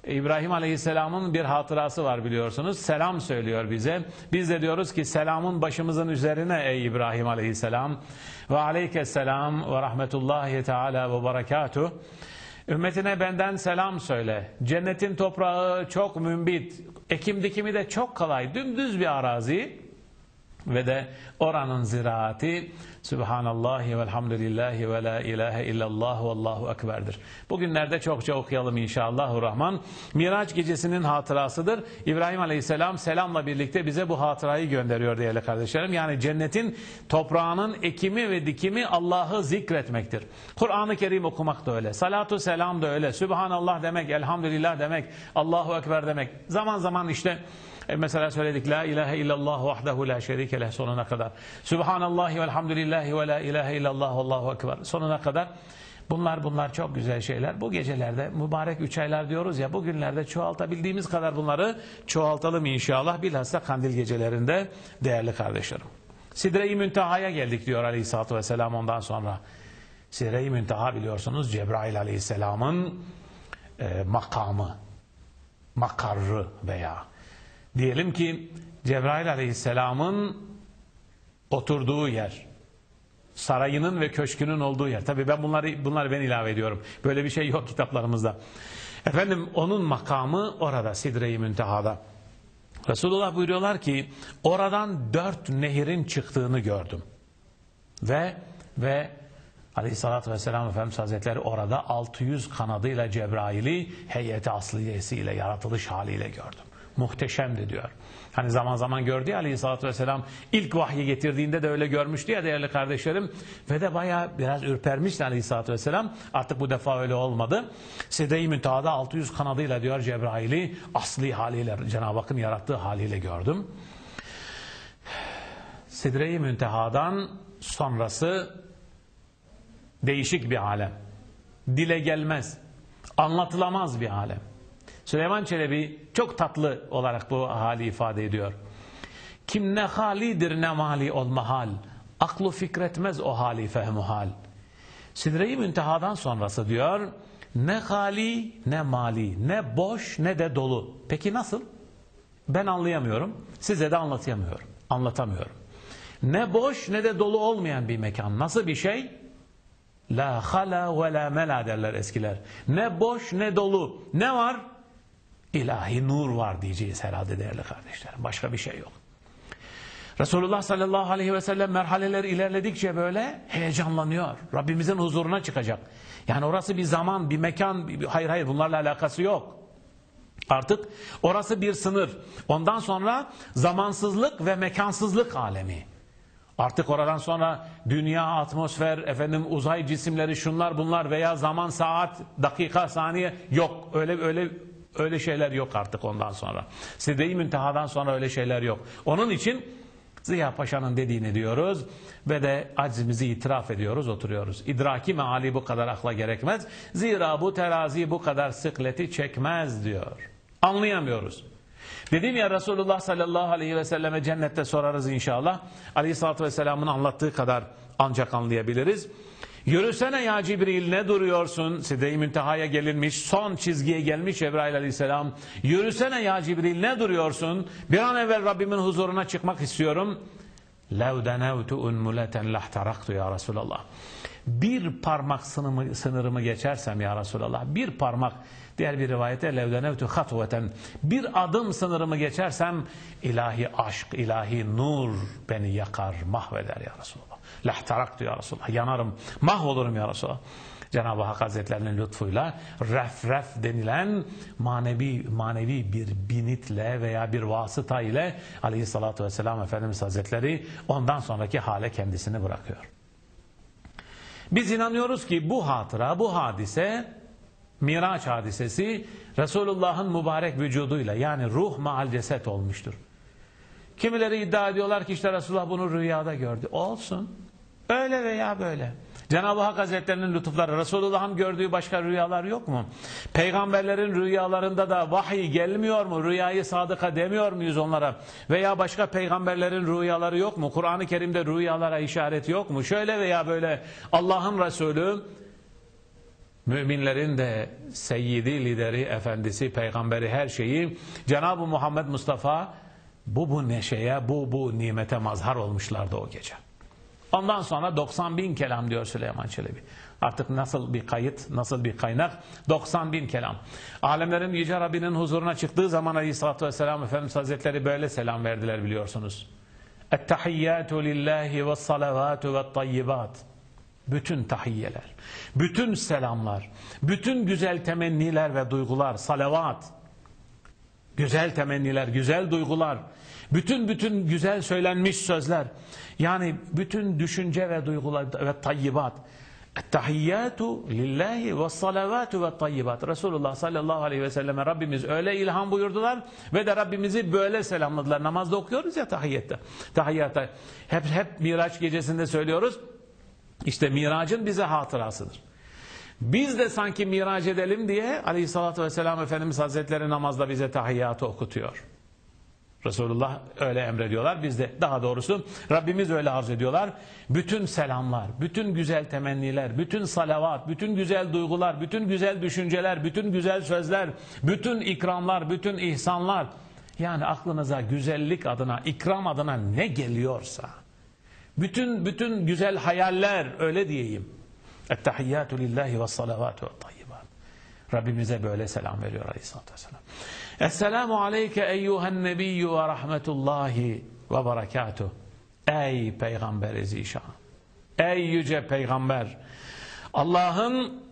İbrahim Aleyhisselam'ın bir hatırası var biliyorsunuz. Selam söylüyor bize. Biz de diyoruz ki selamın başımızın üzerine ey İbrahim Aleyhisselam. Ve aleykesselam ve rahmetullahi teala ve berekatuh. Ümmetine benden selam söyle. Cennetin toprağı çok mümbit. Ekim dikimi de çok kolay. Dümdüz bir arazi. Ve de oranın ziraati Subhanallahi velhamdülillahi ve la ilahe illallah ve allahu ekberdir. Bugünlerde çokça okuyalım inşallahurrahman. Miraç gecesinin hatırasıdır. İbrahim Aleyhisselam selamla birlikte bize bu hatırayı gönderiyor değerli kardeşlerim. Yani cennetin toprağının ekimi ve dikimi Allah'ı zikretmektir. Kur'an-ı Kerim okumak da öyle. Salatu selam da öyle. Sübhanallah demek, elhamdülillah demek, Allahu Ekber demek. Zaman zaman işte e mesela söyledik la ilahe illallah vahdehu la şerike leh sonuna kadar. Subhanallahi velhamdülillahi ve la ilahe illallah allahu ekber sonuna kadar. Bunlar bunlar çok güzel şeyler. Bu gecelerde mübarek üç aylar diyoruz ya bugünlerde çoğaltabildiğimiz kadar bunları çoğaltalım inşallah. Bilhassa kandil gecelerinde değerli kardeşlerim. Sidre-i Münteha'ya geldik diyor aleyhissalatü vesselam ondan sonra. Sidre-i Münteha biliyorsunuz Cebrail aleyhisselamın e, makamı, makarrı veya Diyelim ki Cebrail aleyhisselamın oturduğu yer, sarayının ve köşkünün olduğu yer. Tabii ben bunları bunları ben ilave ediyorum. Böyle bir şey yok kitaplarımızda. Efendim onun makamı orada Sidre-i Münteha'da. Resulullah buyuruyorlar ki oradan dört nehirin çıktığını gördüm. Ve ve Aleyhissalatü Vesselam Efendimiz Hazretleri orada 600 kanadıyla Cebrail'i heyeti asliyesiyle yaratılış haliyle gördüm muhteşemdi diyor. Hani zaman zaman gördü ya aleyhissalatü vesselam ilk vahyi getirdiğinde de öyle görmüştü ya değerli kardeşlerim. Ve de baya biraz ürpermişti aleyhissalatü vesselam. Artık bu defa öyle olmadı. Sede-i Münteha'da 600 kanadıyla diyor Cebrail'i asli haliyle Cenab-ı Hakk'ın yarattığı haliyle gördüm. Sidre-i Münteha'dan sonrası değişik bir alem. Dile gelmez, anlatılamaz bir alem. Süleyman Çelebi çok tatlı olarak bu hali ifade ediyor. Kim ne halidir ne mali olma hal. Aklı fikretmez o hali fehmu hal. Sidre-i Münteha'dan sonrası diyor ne hali ne mali ne boş ne de dolu. Peki nasıl? Ben anlayamıyorum. Size de anlatamıyorum. Anlatamıyorum. Ne boş ne de dolu olmayan bir mekan. Nasıl bir şey? La hala ve la mela derler eskiler. Ne boş ne dolu. Ne var? İlahi nur var diyeceğiz herhalde değerli kardeşlerim. Başka bir şey yok. Resulullah sallallahu aleyhi ve sellem merhaleler ilerledikçe böyle heyecanlanıyor. Rabbimizin huzuruna çıkacak. Yani orası bir zaman, bir mekan, bir, hayır hayır bunlarla alakası yok. Artık orası bir sınır. Ondan sonra zamansızlık ve mekansızlık alemi. Artık oradan sonra dünya, atmosfer, efendim uzay cisimleri, şunlar bunlar veya zaman, saat, dakika, saniye yok. Öyle öyle Öyle şeyler yok artık ondan sonra. Side-i Münteha'dan sonra öyle şeyler yok. Onun için Ziya Paşa'nın dediğini diyoruz ve de aczimizi itiraf ediyoruz, oturuyoruz. İdraki meali bu kadar akla gerekmez. Zira bu terazi bu kadar sıkleti çekmez diyor. Anlayamıyoruz. Dedim ya Resulullah sallallahu aleyhi ve selleme cennette sorarız inşallah. Aleyhisselatü vesselamın anlattığı kadar ancak anlayabiliriz. Yürüsene ya Cibril ne duruyorsun? Side-i Münteha'ya gelinmiş, son çizgiye gelmiş Cebrail aleyhisselam. Yürüsene ya Cibril ne duruyorsun? Bir an evvel Rabbimin huzuruna çıkmak istiyorum. لَوْ دَنَوْتُ اُنْمُلَةً لَحْتَرَقْتُ ya Resulallah. Bir parmak sınırımı, sınırımı geçersem ya Resulallah, bir parmak, diğer bir rivayette لَوْ دَنَوْتُ خَطْوَةً Bir adım sınırımı geçersem, ilahi aşk, ilahi nur beni yakar, mahveder ya Resulallah. Lahtarak diyor Resulullah. Yanarım, mahvolurum ya Resulullah. Cenab-ı Hak Hazretlerinin lütfuyla ref ref denilen manevi manevi bir binitle veya bir vasıta ile aleyhissalatü vesselam Efendimiz Hazretleri ondan sonraki hale kendisini bırakıyor. Biz inanıyoruz ki bu hatıra, bu hadise Miraç hadisesi Resulullah'ın mübarek vücuduyla yani ruh maal ceset olmuştur. Kimileri iddia ediyorlar ki işte Resulullah bunu rüyada gördü. Olsun. Öyle veya böyle. Cenab-ı Hak Hazretlerinin lütufları, Resulullah'ın gördüğü başka rüyalar yok mu? Peygamberlerin rüyalarında da vahiy gelmiyor mu? Rüyayı sadıka demiyor muyuz onlara? Veya başka peygamberlerin rüyaları yok mu? Kur'an-ı Kerim'de rüyalara işaret yok mu? Şöyle veya böyle Allah'ın Resulü, müminlerin de seyyidi, lideri, efendisi, peygamberi her şeyi Cenab-ı Muhammed Mustafa bu bu neşeye, bu bu nimete mazhar olmuşlardı o gece. Ondan sonra 90 bin kelam diyor Süleyman Çelebi. Artık nasıl bir kayıt, nasıl bir kaynak? 90 bin kelam. Alemlerin Yüce Rabbinin huzuruna çıktığı zaman Aleyhisselatü Vesselam Efendimiz Hazretleri böyle selam verdiler biliyorsunuz. Ettehiyyatu lillahi ve salavatu ve tayyibat. Bütün tahiyyeler, bütün selamlar, bütün güzel temenniler ve duygular, salavat, güzel temenniler, güzel duygular, bütün bütün güzel söylenmiş sözler, yani bütün düşünce ve duygular ve tayyibat. Ettehiyyatu lillahi ve salavatu ve tayyibat. Resulullah sallallahu aleyhi ve selleme Rabbimiz öyle ilham buyurdular ve de Rabbimizi böyle selamladılar. Namazda okuyoruz ya tahiyyette. Tahiyyatta. Hep, hep Miraç gecesinde söylüyoruz. İşte miracın bize hatırasıdır. Biz de sanki miraç edelim diye aleyhissalatü vesselam Efendimiz Hazretleri namazda bize tahiyyatı okutuyor. Resulullah öyle emrediyorlar. Biz de daha doğrusu Rabbimiz öyle arz ediyorlar. Bütün selamlar, bütün güzel temenniler, bütün salavat, bütün güzel duygular, bütün güzel düşünceler, bütün güzel sözler, bütün ikramlar, bütün ihsanlar. Yani aklınıza güzellik adına, ikram adına ne geliyorsa. Bütün bütün güzel hayaller öyle diyeyim. Ettehiyyatü lillahi ve salavatu ve tayyibat. Rabbimize böyle selam veriyor aleyhissalatü vesselam. Esselamu aleyke eyyuhen nebiyyü ve rahmetullahi ve berekatuh. Ey peygamber zişan. Ey yüce peygamber. Allah'ın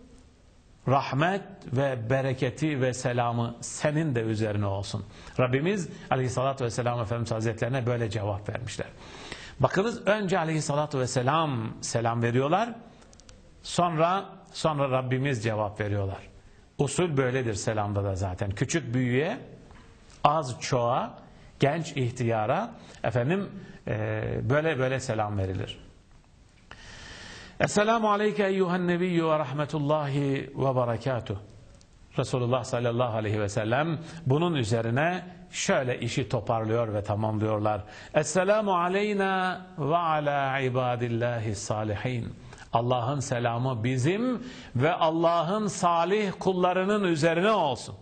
rahmet ve bereketi ve selamı senin de üzerine olsun. Rabbimiz aleyhissalatü vesselam Efendimiz Hazretlerine böyle cevap vermişler. Bakınız önce aleyhissalatü vesselam selam veriyorlar. Sonra sonra Rabbimiz cevap veriyorlar. Usul böyledir selamda da zaten. Küçük büyüğe, az çoğa, genç ihtiyara efendim e, böyle böyle selam verilir. Esselamu aleyke eyyuhen nebiyyü ve rahmetullahi ve berekatuh. Resulullah sallallahu aleyhi ve sellem bunun üzerine şöyle işi toparlıyor ve tamamlıyorlar. Esselamu aleyna ve ala ibadillahi salihin. Allah'ın selamı bizim ve Allah'ın salih kullarının üzerine olsun.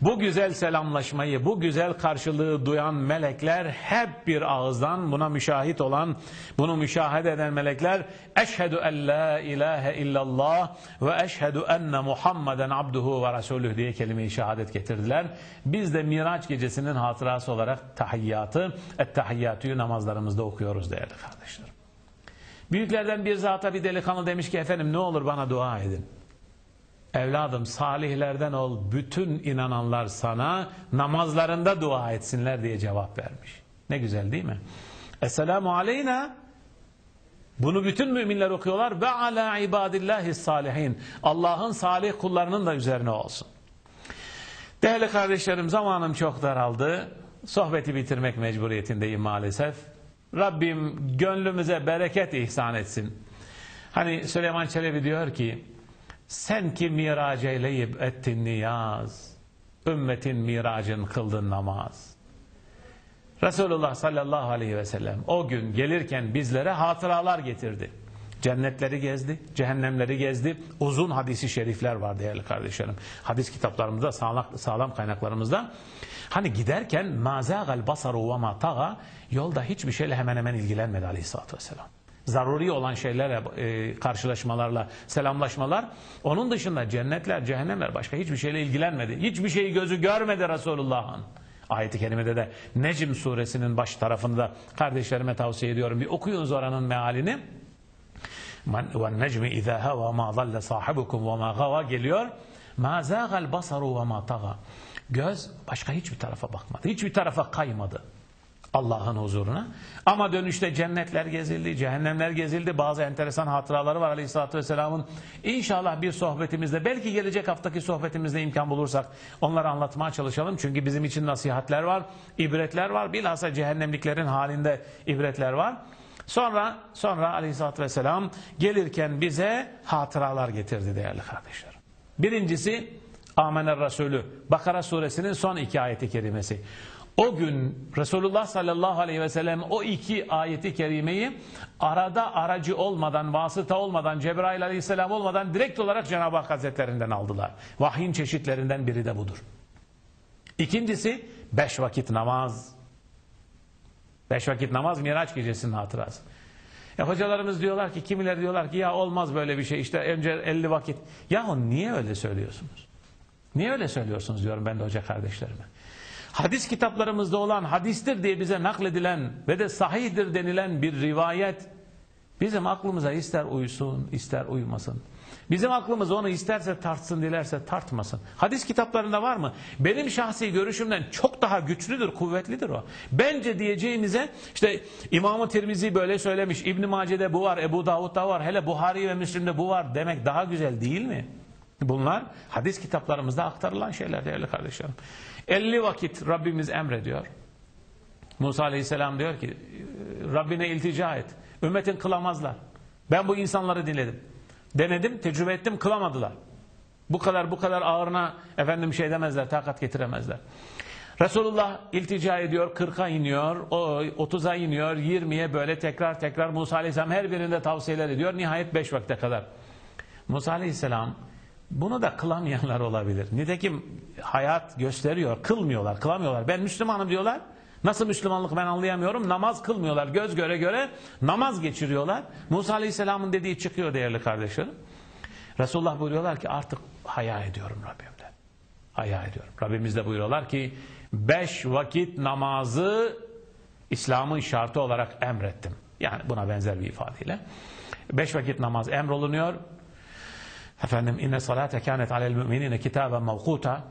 Bu güzel selamlaşmayı, bu güzel karşılığı duyan melekler hep bir ağızdan buna müşahit olan, bunu müşahede eden melekler eşhedü en la ilahe illallah ve eşhedü enne Muhammeden abduhu ve resulüh diye kelime-i şehadet getirdiler. Biz de Miraç gecesinin hatırası olarak tahiyyatı, et-tahiyyatüyü namazlarımızda okuyoruz değerli kardeşlerim. Büyüklerden bir zata bir delikanlı demiş ki efendim ne olur bana dua edin. Evladım salihlerden ol bütün inananlar sana namazlarında dua etsinler diye cevap vermiş. Ne güzel değil mi? Esselamu aleyna bunu bütün müminler okuyorlar ve ala ibadillahi salihin. Allah'ın salih kullarının da üzerine olsun. Değerli kardeşlerim zamanım çok daraldı. Sohbeti bitirmek mecburiyetindeyim maalesef. Rabbim gönlümüze bereket ihsan etsin. Hani Süleyman Çelebi diyor ki sen ki mirac eyleyip ettin niyaz, ümmetin miracın kıldın namaz. Resulullah sallallahu aleyhi ve sellem o gün gelirken bizlere hatıralar getirdi. Cennetleri gezdi, cehennemleri gezdi. Uzun hadisi şerifler var değerli kardeşlerim. Hadis kitaplarımızda, sağlam, kaynaklarımızda. Hani giderken mazâgal basaru ve ma taga yolda hiçbir şeyle hemen hemen ilgilenmedi aleyhissalatü vesselam. Zaruri olan şeylerle, e, karşılaşmalarla, selamlaşmalar. Onun dışında cennetler, cehennemler başka hiçbir şeyle ilgilenmedi. Hiçbir şeyi gözü görmedi Resulullah'ın. Ayet-i Kerime'de de Necm suresinin baş tarafında kardeşlerime tavsiye ediyorum. Bir okuyunuz oranın mealini. وَالنَّجْمِ اِذَا هَوَا مَا ضَلَّ صَاحِبُكُمْ وَمَا غَوَا geliyor. مَا زَاغَ الْبَصَرُ وَمَا طَغَى Göz başka hiçbir tarafa bakmadı. Hiçbir tarafa kaymadı. Allah'ın huzuruna. Ama dönüşte cennetler gezildi, cehennemler gezildi. Bazı enteresan hatıraları var Aleyhisselatü Vesselam'ın. İnşallah bir sohbetimizde, belki gelecek haftaki sohbetimizde imkan bulursak onları anlatmaya çalışalım. Çünkü bizim için nasihatler var, ibretler var. Bilhassa cehennemliklerin halinde ibretler var. Sonra sonra Aleyhisselatü Vesselam gelirken bize hatıralar getirdi değerli kardeşler. Birincisi Amener Resulü. Bakara suresinin son iki ayeti kerimesi. O gün Resulullah sallallahu aleyhi ve sellem o iki ayeti kerimeyi arada aracı olmadan, vasıta olmadan, Cebrail aleyhisselam olmadan direkt olarak Cenab-ı Hak hazretlerinden aldılar. Vahyin çeşitlerinden biri de budur. İkincisi beş vakit namaz. Beş vakit namaz Miraç gecesinin hatırası. E hocalarımız diyorlar ki kimileri diyorlar ki ya olmaz böyle bir şey işte önce 50 vakit. Yahu niye öyle söylüyorsunuz? Niye öyle söylüyorsunuz diyorum ben de hoca kardeşlerime. hadis kitaplarımızda olan hadistir diye bize nakledilen ve de sahihdir denilen bir rivayet bizim aklımıza ister uysun ister uymasın. Bizim aklımız onu isterse tartsın dilerse tartmasın. Hadis kitaplarında var mı? Benim şahsi görüşümden çok daha güçlüdür, kuvvetlidir o. Bence diyeceğimize işte İmam-ı Tirmizi böyle söylemiş. İbn Mace'de bu var, Ebu Davud'da var, hele Buhari ve Müslim'de bu var demek daha güzel değil mi? Bunlar hadis kitaplarımızda aktarılan şeyler değerli kardeşlerim. 50 vakit Rabbimiz emrediyor. Musa Aleyhisselam diyor ki Rabbine iltica et. Ümmetin kılamazlar. Ben bu insanları dinledim. Denedim, tecrübe ettim, kılamadılar. Bu kadar bu kadar ağırına efendim şey demezler, takat getiremezler. Resulullah iltica ediyor, 40'a iniyor, 30'a iniyor, 20'ye böyle tekrar tekrar Musa Aleyhisselam her birinde tavsiyeler ediyor. Nihayet 5 vakte kadar. Musa Aleyhisselam bunu da kılamayanlar olabilir. Nitekim hayat gösteriyor, kılmıyorlar, kılamıyorlar. Ben Müslümanım diyorlar. Nasıl Müslümanlık ben anlayamıyorum. Namaz kılmıyorlar. Göz göre göre namaz geçiriyorlar. Musa Aleyhisselam'ın dediği çıkıyor değerli kardeşlerim. Resulullah buyuruyorlar ki artık haya ediyorum Rabbimden. Haya ediyorum. Rabbimiz de buyuruyorlar ki beş vakit namazı İslam'ın şartı olarak emrettim. Yani buna benzer bir ifadeyle. Beş vakit namaz emrolunuyor. Efendim inne salate kânet alel müminine kitaben mevkuta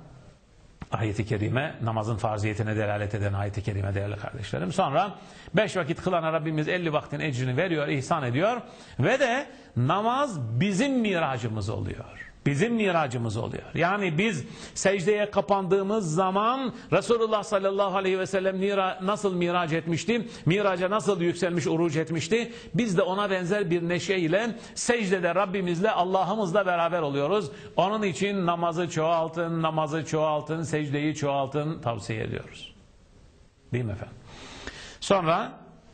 ayeti kerime namazın farziyetine delalet eden ayeti kerime değerli kardeşlerim. Sonra beş vakit kılana Rabbimiz elli vaktin ecrini veriyor, ihsan ediyor ve de namaz bizim miracımız oluyor. Bizim miracımız oluyor. Yani biz secdeye kapandığımız zaman Resulullah sallallahu aleyhi ve sellem nasıl miraç etmişti? Miraca nasıl yükselmiş, uruç etmişti? Biz de ona benzer bir neşe ile secdede Rabbimizle, Allah'ımızla beraber oluyoruz. Onun için namazı çoğaltın, namazı çoğaltın, secdeyi çoğaltın tavsiye ediyoruz. Değil mi efendim? Sonra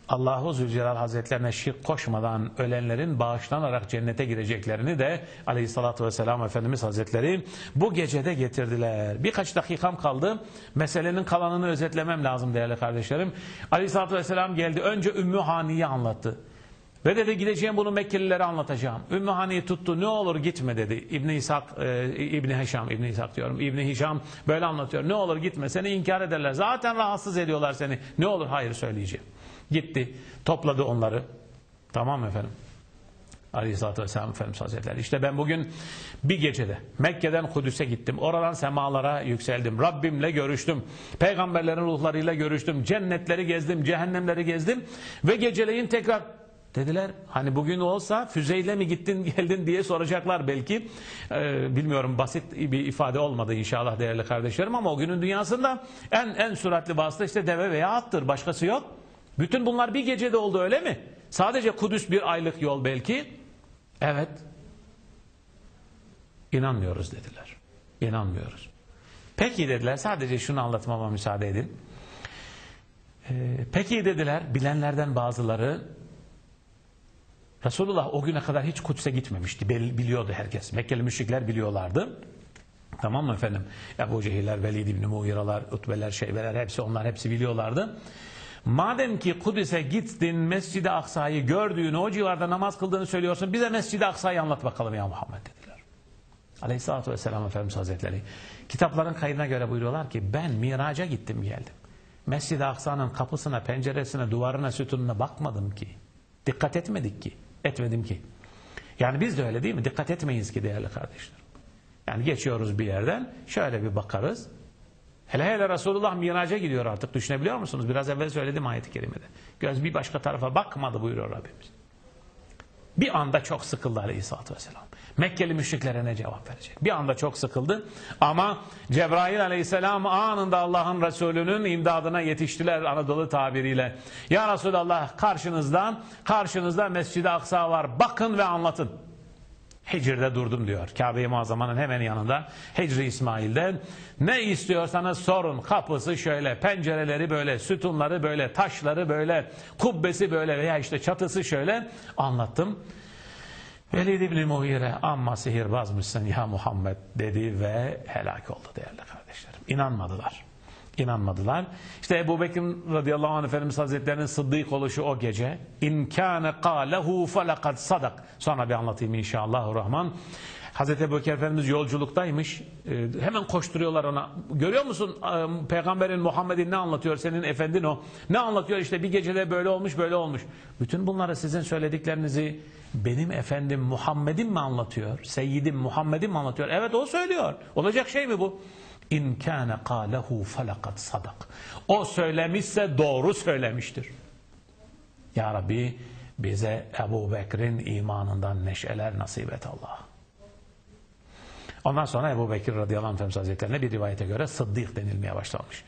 Allahu Zülcelal Hazretlerine şirk koşmadan ölenlerin bağışlanarak cennete gireceklerini de Aleyhissalatü Vesselam Efendimiz Hazretleri bu gecede getirdiler. Birkaç dakikam kaldı. Meselenin kalanını özetlemem lazım değerli kardeşlerim. Aleyhissalatü Vesselam geldi. Önce Ümmü Hani'yi anlattı. Ve dedi gideceğim bunu Mekkelilere anlatacağım. Ümmü Hani'yi tuttu ne olur gitme dedi. İbni İshak, e, İbni Hişam, İbni İshak diyorum. İbni Hişam böyle anlatıyor. Ne olur gitme seni inkar ederler. Zaten rahatsız ediyorlar seni. Ne olur hayır söyleyeceğim. Gitti, topladı onları. Tamam efendim? Aleyhisselatü Vesselam Efendimiz Hazretleri. İşte ben bugün bir gecede Mekke'den Kudüs'e gittim. Oradan semalara yükseldim. Rabbimle görüştüm. Peygamberlerin ruhlarıyla görüştüm. Cennetleri gezdim, cehennemleri gezdim. Ve geceleyin tekrar dediler. Hani bugün olsa füzeyle mi gittin geldin diye soracaklar belki. Ee, bilmiyorum basit bir ifade olmadı inşallah değerli kardeşlerim ama o günün dünyasında en en süratli vasıta işte deve veya attır. Başkası yok. Bütün bunlar bir gecede oldu öyle mi? Sadece Kudüs bir aylık yol belki. Evet. İnanmıyoruz dediler. İnanmıyoruz. Peki dediler sadece şunu anlatmama müsaade edin. Ee, peki dediler bilenlerden bazıları Resulullah o güne kadar hiç Kudüs'e gitmemişti. Biliyordu herkes. Mekkeli müşrikler biliyorlardı. Tamam mı efendim? Ebu Cehiller, Velid İbni Muğiralar, Utbeler, Şeybeler hepsi onlar hepsi biliyorlardı. Madem ki Kudüs'e gittin, Mescid-i Aksa'yı gördüğünü, o civarda namaz kıldığını söylüyorsun, bize Mescid-i Aksa'yı anlat bakalım ya Muhammed dediler. Aleyhisselatü Vesselam Efendimiz Hazretleri. Kitapların kaydına göre buyuruyorlar ki ben miraca gittim geldim. Mescid-i Aksa'nın kapısına, penceresine, duvarına, sütununa bakmadım ki. Dikkat etmedik ki. Etmedim ki. Yani biz de öyle değil mi? Dikkat etmeyiz ki değerli kardeşler. Yani geçiyoruz bir yerden, şöyle bir bakarız. Hele hele Resulullah miraca gidiyor artık düşünebiliyor musunuz? Biraz evvel söyledim ayet-i kerimede. Göz bir başka tarafa bakmadı buyuruyor Rabbimiz. Bir anda çok sıkıldı aleyhissalatü vesselam. Mekkeli müşriklere ne cevap verecek? Bir anda çok sıkıldı ama Cebrail aleyhisselam anında Allah'ın Resulü'nün imdadına yetiştiler Anadolu tabiriyle. Ya Resulallah karşınızda, karşınızda Mescid-i Aksa var bakın ve anlatın. Hicr'de durdum diyor. Kabe-i Muazzama'nın hemen yanında. Hicri İsmail'de ne istiyorsanız sorun. Kapısı şöyle, pencereleri böyle, sütunları böyle, taşları böyle, kubbesi böyle veya işte çatısı şöyle anlattım. Velid İbni Muhire amma sihirbaz mısın ya Muhammed dedi ve helak oldu değerli kardeşlerim. İnanmadılar. İnanmadılar. İşte Ebu Bekir radıyallahu anh Efendimiz Hazretlerinin sıddık oluşu o gece. İn kâne kâlehu felakad sadak. Sonra bir anlatayım inşallah rahman. Hazreti Ebu Bekir Efendimiz yolculuktaymış. Ee, hemen koşturuyorlar ona. Görüyor musun peygamberin Muhammed'in ne anlatıyor? Senin efendin o. Ne anlatıyor? İşte bir gecede böyle olmuş böyle olmuş. Bütün bunları sizin söylediklerinizi benim efendim Muhammed'im mi anlatıyor? Seyyidim Muhammed'im mi anlatıyor? Evet o söylüyor. Olacak şey mi bu? İn kâne kâlehu felakat sadak. O söylemişse doğru söylemiştir. Ya Rabbi bize Ebu Bekir'in imanından neşeler nasip et Allah. Ondan sonra Ebu Bekir radıyallahu anh Efendimiz Hazretlerine bir rivayete göre Sıddık denilmeye başlamış.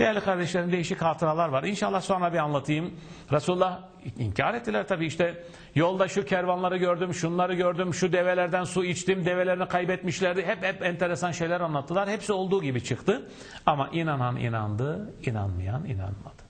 Değerli kardeşlerim değişik hatıralar var. İnşallah sonra bir anlatayım. Resulullah inkar ettiler tabii işte yolda şu kervanları gördüm, şunları gördüm, şu develerden su içtim, develerini kaybetmişlerdi. Hep hep enteresan şeyler anlattılar. Hepsi olduğu gibi çıktı. Ama inanan inandı, inanmayan inanmadı.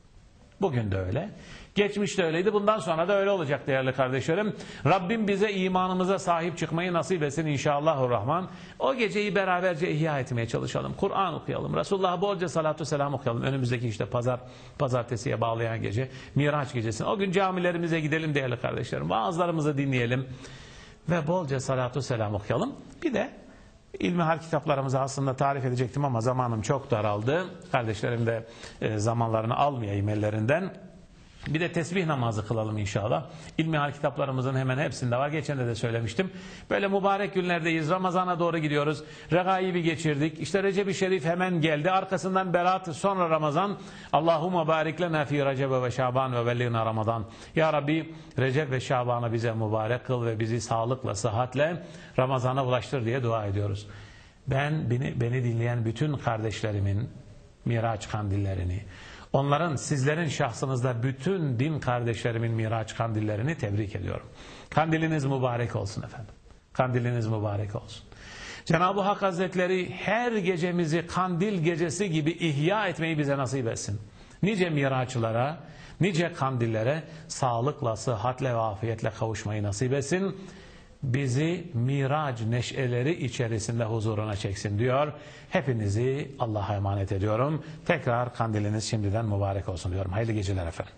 Bugün de öyle. Geçmişte öyleydi. Bundan sonra da öyle olacak değerli kardeşlerim. Rabbim bize imanımıza sahip çıkmayı nasip etsin inşallahurrahman. O geceyi beraberce ihya etmeye çalışalım. Kur'an okuyalım. Resulullah'a bolca salatu selam okuyalım. Önümüzdeki işte pazar, pazartesiye bağlayan gece. Miraç gecesi. O gün camilerimize gidelim değerli kardeşlerim. Vaazlarımızı dinleyelim. Ve bolca salatu selam okuyalım. Bir de İlmihal kitaplarımızı aslında tarif edecektim ama zamanım çok daraldı. Kardeşlerim de e, zamanlarını almayayım ellerinden. Bir de tesbih namazı kılalım inşallah. İlmihal kitaplarımızın hemen hepsinde var. Geçen de de söylemiştim. Böyle mübarek günlerdeyiz. Ramazana doğru gidiyoruz. Regaibi geçirdik. İşte Recep-i Şerif hemen geldi. Arkasından Berat, sonra Ramazan. Allahümme barik lena fi Recebe ve Şaban ve velliğine Ramazan. Ya Rabbi Recep ve Şaban'ı bize mübarek kıl ve bizi sağlıkla, sıhhatle Ramazan'a ulaştır diye dua ediyoruz. Ben beni, beni dinleyen bütün kardeşlerimin Miraç kandillerini, Onların, sizlerin şahsınızda bütün din kardeşlerimin Miraç kandillerini tebrik ediyorum. Kandiliniz mübarek olsun efendim. Kandiliniz mübarek olsun. Cenab-ı Hak Hazretleri her gecemizi kandil gecesi gibi ihya etmeyi bize nasip etsin. Nice miraçlara, nice kandillere sağlıkla, sıhhatle ve afiyetle kavuşmayı nasip etsin bizi mirac neşeleri içerisinde huzuruna çeksin diyor. Hepinizi Allah'a emanet ediyorum. Tekrar kandiliniz şimdiden mübarek olsun diyorum. Hayırlı geceler efendim.